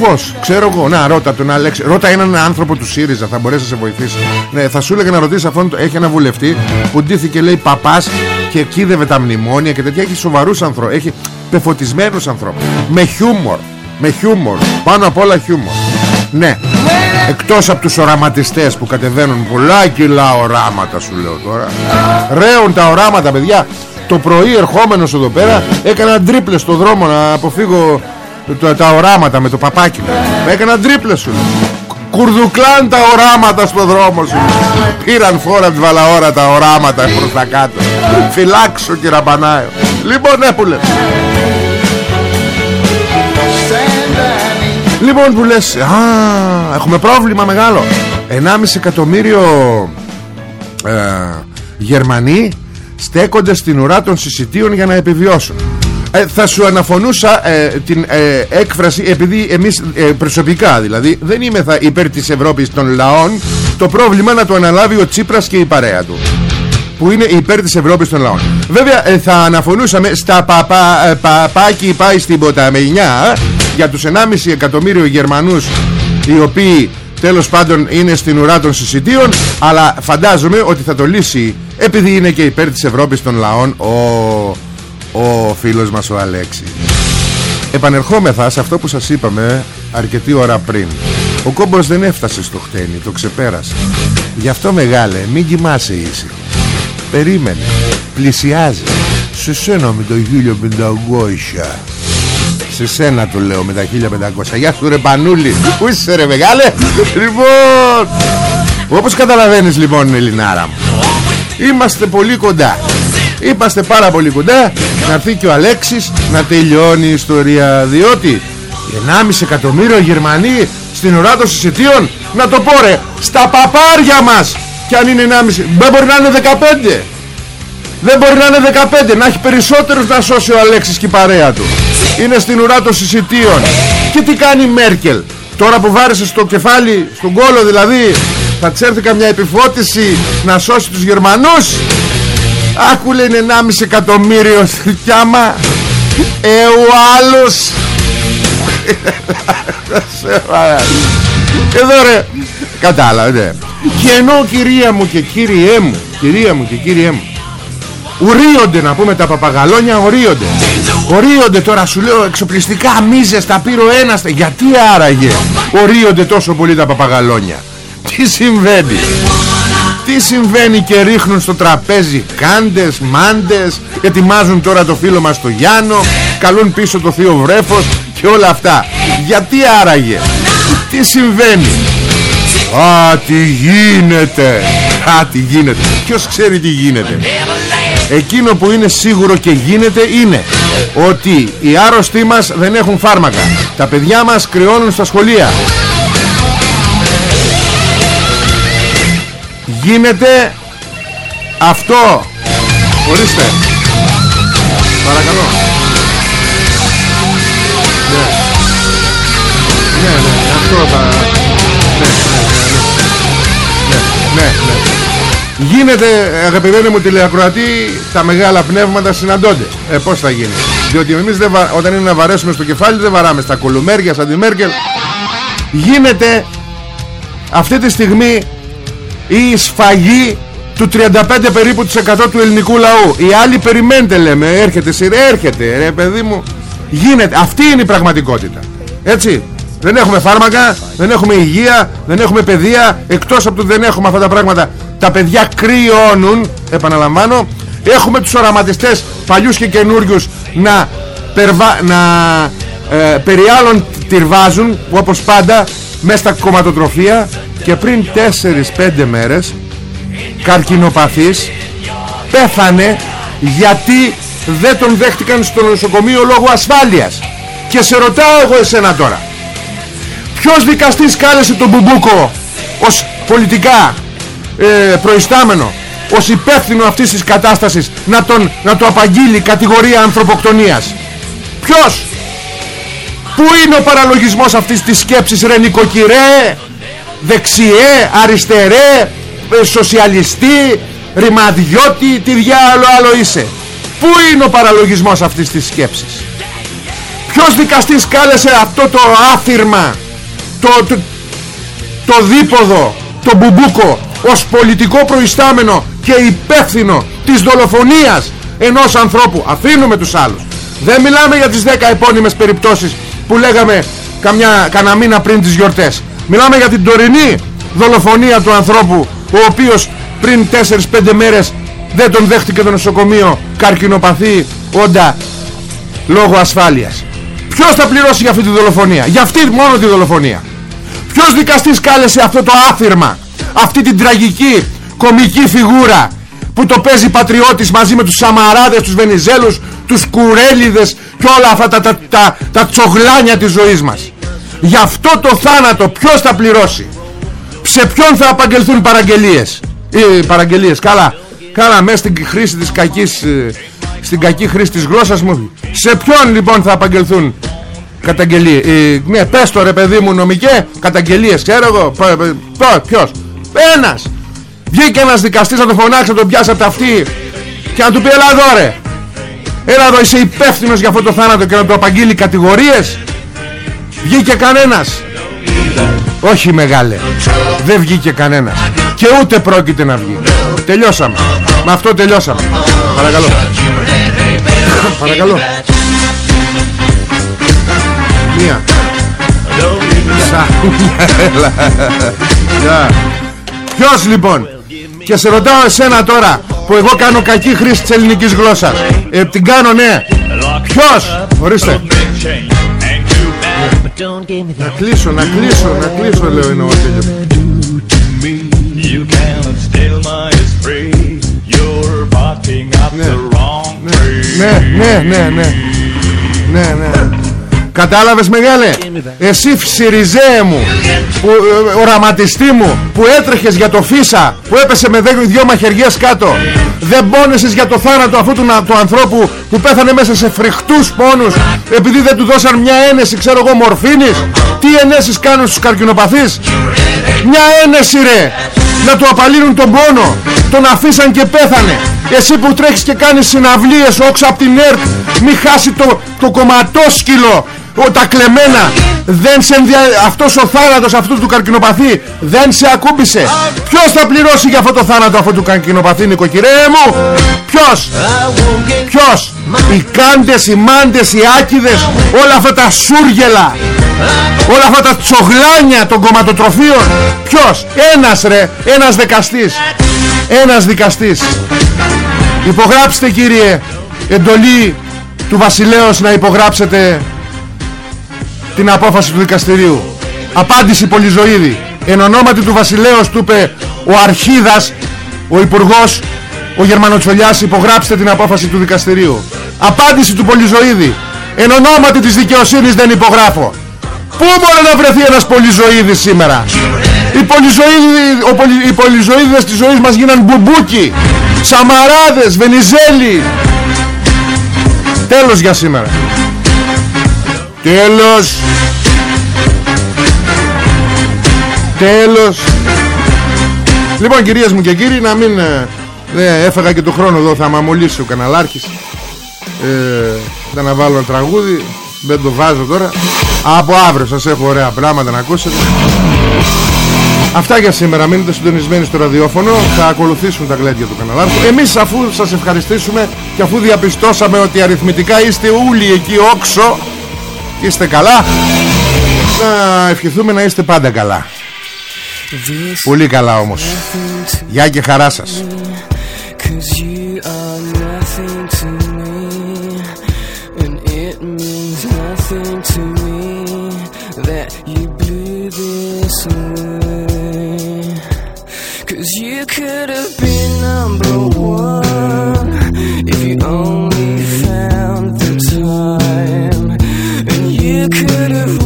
B: Πώς ξέρω εγώ. Να ρώτα τον Αλέξη. Ρώτα έναν άνθρωπο του ΣΥΡΙΖΑ Θα μπορέσει να σε βοηθήσει Ναι θα σου έλεγε να ρωτήσεις αυτόν Έχει ένα βουλευτή που ντύθηκε λέει παπάς Και κίδευε τα μνημόνια και τέτοια. Έχει σοβαρούς ανθρώπους Έχει πεφωτισμένους ανθρώπους. Με χιούμορ Με χιούμορ. Πάνω απ' όλα χιούμορ. Ναι. Εκτός από τους οραματιστές που κατεβαίνουν πολλά κιλά οράματα σου λέω τώρα. Ρέουν τα οράματα παιδιά. Το πρωί ερχόμενος εδώ πέρα Έκανα τρίπλες στο δρόμο να αποφύγω τα, τα οράματα με το παπάκι μου. Έκανα τρίπλες σου λέω. Κουρδουκλάν τα οράματα στο δρόμο σου Πήραν φόρα από τη βαλαώρα τα οράματα προς τα κάτω. Φυλάξω κύριε Πανάιο Λοιπόν ναι που λες Λοιπόν που λες Α, έχουμε πρόβλημα μεγάλο 1,5 εκατομμύριο ε, Γερμανοί Στέκονται στην ουρά των συσιτίων για να επιβιώσουν. Ε, Θα σου αναφωνούσα ε, την ε, έκφραση Επειδή εμείς ε, προσωπικά δηλαδή Δεν είμαι θα υπέρ της Ευρώπης των λαών Το πρόβλημα να το αναλάβει ο Τσίπρας και η παρέα του που είναι υπέρ της Ευρώπης των λαών. Βέβαια ε, θα αναφωνούσαμε στα παπα, ε, παπάκι πάει στην ποταμενιά Για τους 1,5 εκατομμύριο Γερμανούς Οι οποίοι τέλος πάντων είναι στην ουρά των συσιτίων Αλλά φαντάζομαι ότι θα το λύσει Επειδή είναι και υπέρ της Ευρώπης των λαών Ο, ο φίλος μας ο Αλέξης. Επανερχόμεθα σε αυτό που σας είπαμε αρκετή ώρα πριν. Ο κόμπος δεν έφτασε στο χτένι, το ξεπέρασε. Γι' αυτό μεγάλε, μην κοιμάσαι ήσυχο. Περίμενε Πλησιάζει. Σε σένα με το 1500 Σε σένα το λέω με τα 1500 Γεια σου ρε Πανούλη. Πού είσαι ρε μεγάλε; Λοιπόν Όπως καταλαβαίνεις λοιπόν Ελληνάρα μου Είμαστε πολύ κοντά. Είμαστε πάρα πολύ κοντά Να έρθει και ο Αλέξης Να τελειώνει η ιστορία Διότι 1,5 εκατομμύριο Γερμανοί Στην ουρά των συσιτίων Να το πω ρε Στα παπάρια μας. Και αν είναι 1,5 Δεν μπορεί να είναι 15 δεν μπορεί να είναι 15 Να έχει περισσότερους να σώσει ο Αλέξης και η παρέα του Είναι στην ουρά των συσιτίων. Και τι κάνει η Μέρκελ; Τώρα που βάρεσε στο κεφάλι Στον κόλο δηλαδή Θα της έρθει καμιά επιφώτιση Να σώσει τους Γερμανούς; Άκου λέει είναι 1,5 εκατομμύριο Στρικιάμα Ε ο άλλος. Εδώ ρε. Κατάλαβε Και ενώ κυρία μου και κύριέ μου Κυρία μου και κύριέ μου Ουρίονται να πούμε τα παπαγαλόνια Ορίονται Ορίονται τώρα σου λέω εξοπλιστικά μίζες Τα πήρε ο ένας Γιατί άραγε; Ορίονται τόσο πολύ τα παπαγαλόνια. Τι συμβαίνει; Τι συμβαίνει και ρίχνουν στο τραπέζι Κάντες, μάντες Ετοιμάζουν τώρα το φίλο μας το Γιάννο Καλούν πίσω το θείο βρέφος Και όλα αυτά. Γιατί άραγε; Τι συμβαίνει; Α τι γίνεται; Κάτι γίνεται. Ποιος ξέρει τι γίνεται; Εκείνο που είναι σίγουρο και γίνεται είναι Ότι οι άρρωστοι μας δεν έχουν φάρμακα. Τα παιδιά μας κρυώνουν στα σχολεία. Γίνεται αυτό. Ορίστε. Παρακαλώ. Ναι. Ναι ναι αυτό θα Ναι ναι ναι. Ναι ναι ναι Γίνεται αγαπημένοι μου τηλεακροατή Τα μεγάλα πνεύματα συναντώνται. Ε πως θα γίνει; Διότι εμείς δεν βα... όταν είναι να βαρέσουμε στο κεφάλι Δεν βαράμε στα κολουμέρια σαν τη Μέρκελ. Γίνεται Αυτή τη στιγμή Η σφαγή του 35 περίπου της 100 του ελληνικού λαού. Οι άλλοι περιμένετε λέμε. Έρχεται σειρά έρχεται. Ρε παιδί μου γίνεται. Αυτή είναι η πραγματικότητα. Έτσι. Δεν έχουμε φάρμακα δεν έχουμε υγεία δεν έχουμε παιδεία. Εκτός από το δεν έχουμε αυτά τα πράγματα τα παιδιά κρυώνουν επαναλαμβάνω. Έχουμε τους οραματιστές παλιούς και καινούριους να, περβα... να ε, περί άλλων τυρβάζουν όπως πάντα μέσα στα κομματοτροφία. Και πριν 4-5 μέρες καρκινοπαθής πέθανε γιατί δεν τον δέχτηκαν στο νοσοκομείο λόγω ασφάλειας. Και σε ρωτάω εγώ εσένα τώρα ποιος δικαστής κάλεσε τον Μπουμπούκο ως πολιτικά ε, προϊστάμενο ως υπεύθυνο αυτής της κατάστασης να, τον, να το απαγγείλει κατηγορία ανθρωποκτονίας. Ποιος; Πού είναι ο παραλογισμός αυτής της σκέψης ρε νοικοκυρέ; Δεξιέ, αριστερέ ε, Σοσιαλιστή Ρημαδιώτη Τι διάλο άλλο είσαι. Πού είναι ο παραλογισμός αυτής της σκέψης; Ποιος δικαστής κάλεσε αυτό το άφηρμα Το, το, το δίποδο Το μπουμπούκο Ως πολιτικό προϊστάμενο Και υπεύθυνο της δολοφονίας Ενός ανθρώπου. Αφήνουμε τους άλλους. Δεν μιλάμε για τις 10 επώνυμες περιπτώσεις Που λέγαμε καμιά, κανένα μήνα πριν τις γιορτές. Μιλάμε για την τωρινή δολοφονία του ανθρώπου ο οποίος πριν 4-5 μέρες δεν τον δέχτηκε το νοσοκομείο καρκινοπαθή όντα λόγω ασφάλειας. Ποιος θα πληρώσει για αυτή τη δολοφονία; Για αυτή μόνο τη δολοφονία. Ποιος δικαστής κάλεσε αυτό το άφηρμα αυτή την τραγική κομική φιγούρα που το παίζει πατριώτης μαζί με τους Σαμαράδες, τους Βενιζέλους, τους Κουρέλιδες και όλα αυτά τα, τα, τα, τα τσογλάνια της ζωής μας. Γι' αυτό το θάνατο ποιος θα πληρώσει; Σε ποιον θα απαγγελθούν παραγγελίες; Ή παραγγελίες καλά. Καλά μέσα στην χρήση της κακής ε, στην κακή χρήση της γλώσσας μου. Σε ποιον λοιπόν θα απαγγελθούν καταγγελίες; Ε, ναι πες το ρε παιδί μου νομικέ καταγγελίες ξέρω εγώ. Ποιος; Ένας. Βγήκε ένας δικαστής να το φωνάξει να τον πιάσει από τα αυτή και να του πει έλα εδώ ρε έλα εδώ είσαι υπεύθυνος για αυτό το θάνατο και να του απαγγείλει κατηγορίες βγήκε κανένας. Όχι μεγάλε. Δεν βγήκε κανένας. Και ούτε πρόκειται να βγει. Τελειώσαμε. Με αυτό τελειώσαμε. Παρακαλώ. Παρακαλώ. Μία Ποιος λοιπόν; Και σε ρωτάω εσένα τώρα Που εγώ κάνω κακή χρήση της ελληνικής γλώσσας. Ε, Την κάνω ναι. Ποιος; Ορίστε. Να κλείσω, να κλείσω, να κλείσω λέω είναι ο τέλειος Ναι, ναι, ναι, ναι, ναι, ναι. Κατάλαβες μεγάλε Εσύ φσιριζέ μου που, ε, Οραματιστή μου Που έτρεχες για το φύσα Που έπεσε με δυο μαχαιριές κάτω. Δεν πόνεσες για το θάνατο αυτού του, του ανθρώπου Που πέθανε μέσα σε φρικτούς πόνους Επειδή δεν του δώσαν μια ένεση Ξέρω εγώ μορφήνης. Τι ενέσεις κάνουν στους καρκινοπαθείς; Μια ένεση ρε Να του απαλύνουν τον πόνο Τον αφήσαν και πέθανε. Εσύ που τρέχεις και κάνεις συναυλίες όξω από την ΕΡΤ Μη χάσει το, το κομματόσκυλο ο, τα κλεμμένα δεν σε ενδια... αυτός ο θάνατος αυτού του καρκινοπαθή δεν σε ακούμπησε. Ποιος θα πληρώσει για αυτό το θάνατο αυτού του καρκινοπαθή νοικοκυρέ μου; Ποιος; Ποιος; Οι κάντες, οι μάντες, οι άκιδες όλα αυτά τα σούργελα όλα αυτά τα τσογλάνια των κομματοτροφίων. Ποιος; Ένας ρε ένας δικαστής. Ένας δικαστής. Υπογράψτε κύριε εντολή του βασιλέως να υπογράψετε την απόφαση του δικαστηρίου απάντηση Πολυζωίδη εν ονόματι του βασιλέως του είπε ο Αρχίδας Ο Υπουργός, ο Γερμανοτσολιάς υπογράψτε την απόφαση του δικαστηρίου. Απάντηση του Πολυζωίδη. Εν ονόματι της δικαιοσύνης δεν υπογράφω. Πού μπορεί να βρεθεί ένας Πολυζωίδης σήμερα; Οι, Πολυζωίδη, ο Πολυ, οι Πολυζωίδες της ζωής μας γίναν μπουμπούκι. Σαμαράδες, Βενιζέλοι. Τέλος για σήμερα. Τέλος. Τέλος. Λοιπόν κυρίες μου και κύριοι να μην ε, ε, έφαγα και το χρόνο εδώ θα με μαλώσει ο καναλάρχης. Ε, θα να βάλω τραγούδι δεν το βάζω τώρα. Από αύριο σας έχω ωραία πράγματα να ακούσετε. Αυτά για σήμερα. Μείνετε συντονισμένοι στο ραδιόφωνο. Θα ακολουθήσουν τα γλέντια του καναλάρχου Εμείς αφού σας ευχαριστήσουμε Και αφού διαπιστώσαμε ότι αριθμητικά είστε όλοι εκεί όξο Είστε καλά. Να ευχηθούμε να είστε πάντα καλά. Πολύ καλά όμως. Γεια και χαρά σας.
D: Cause you are nothing could have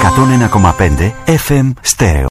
A: 101,5 FM Stereo.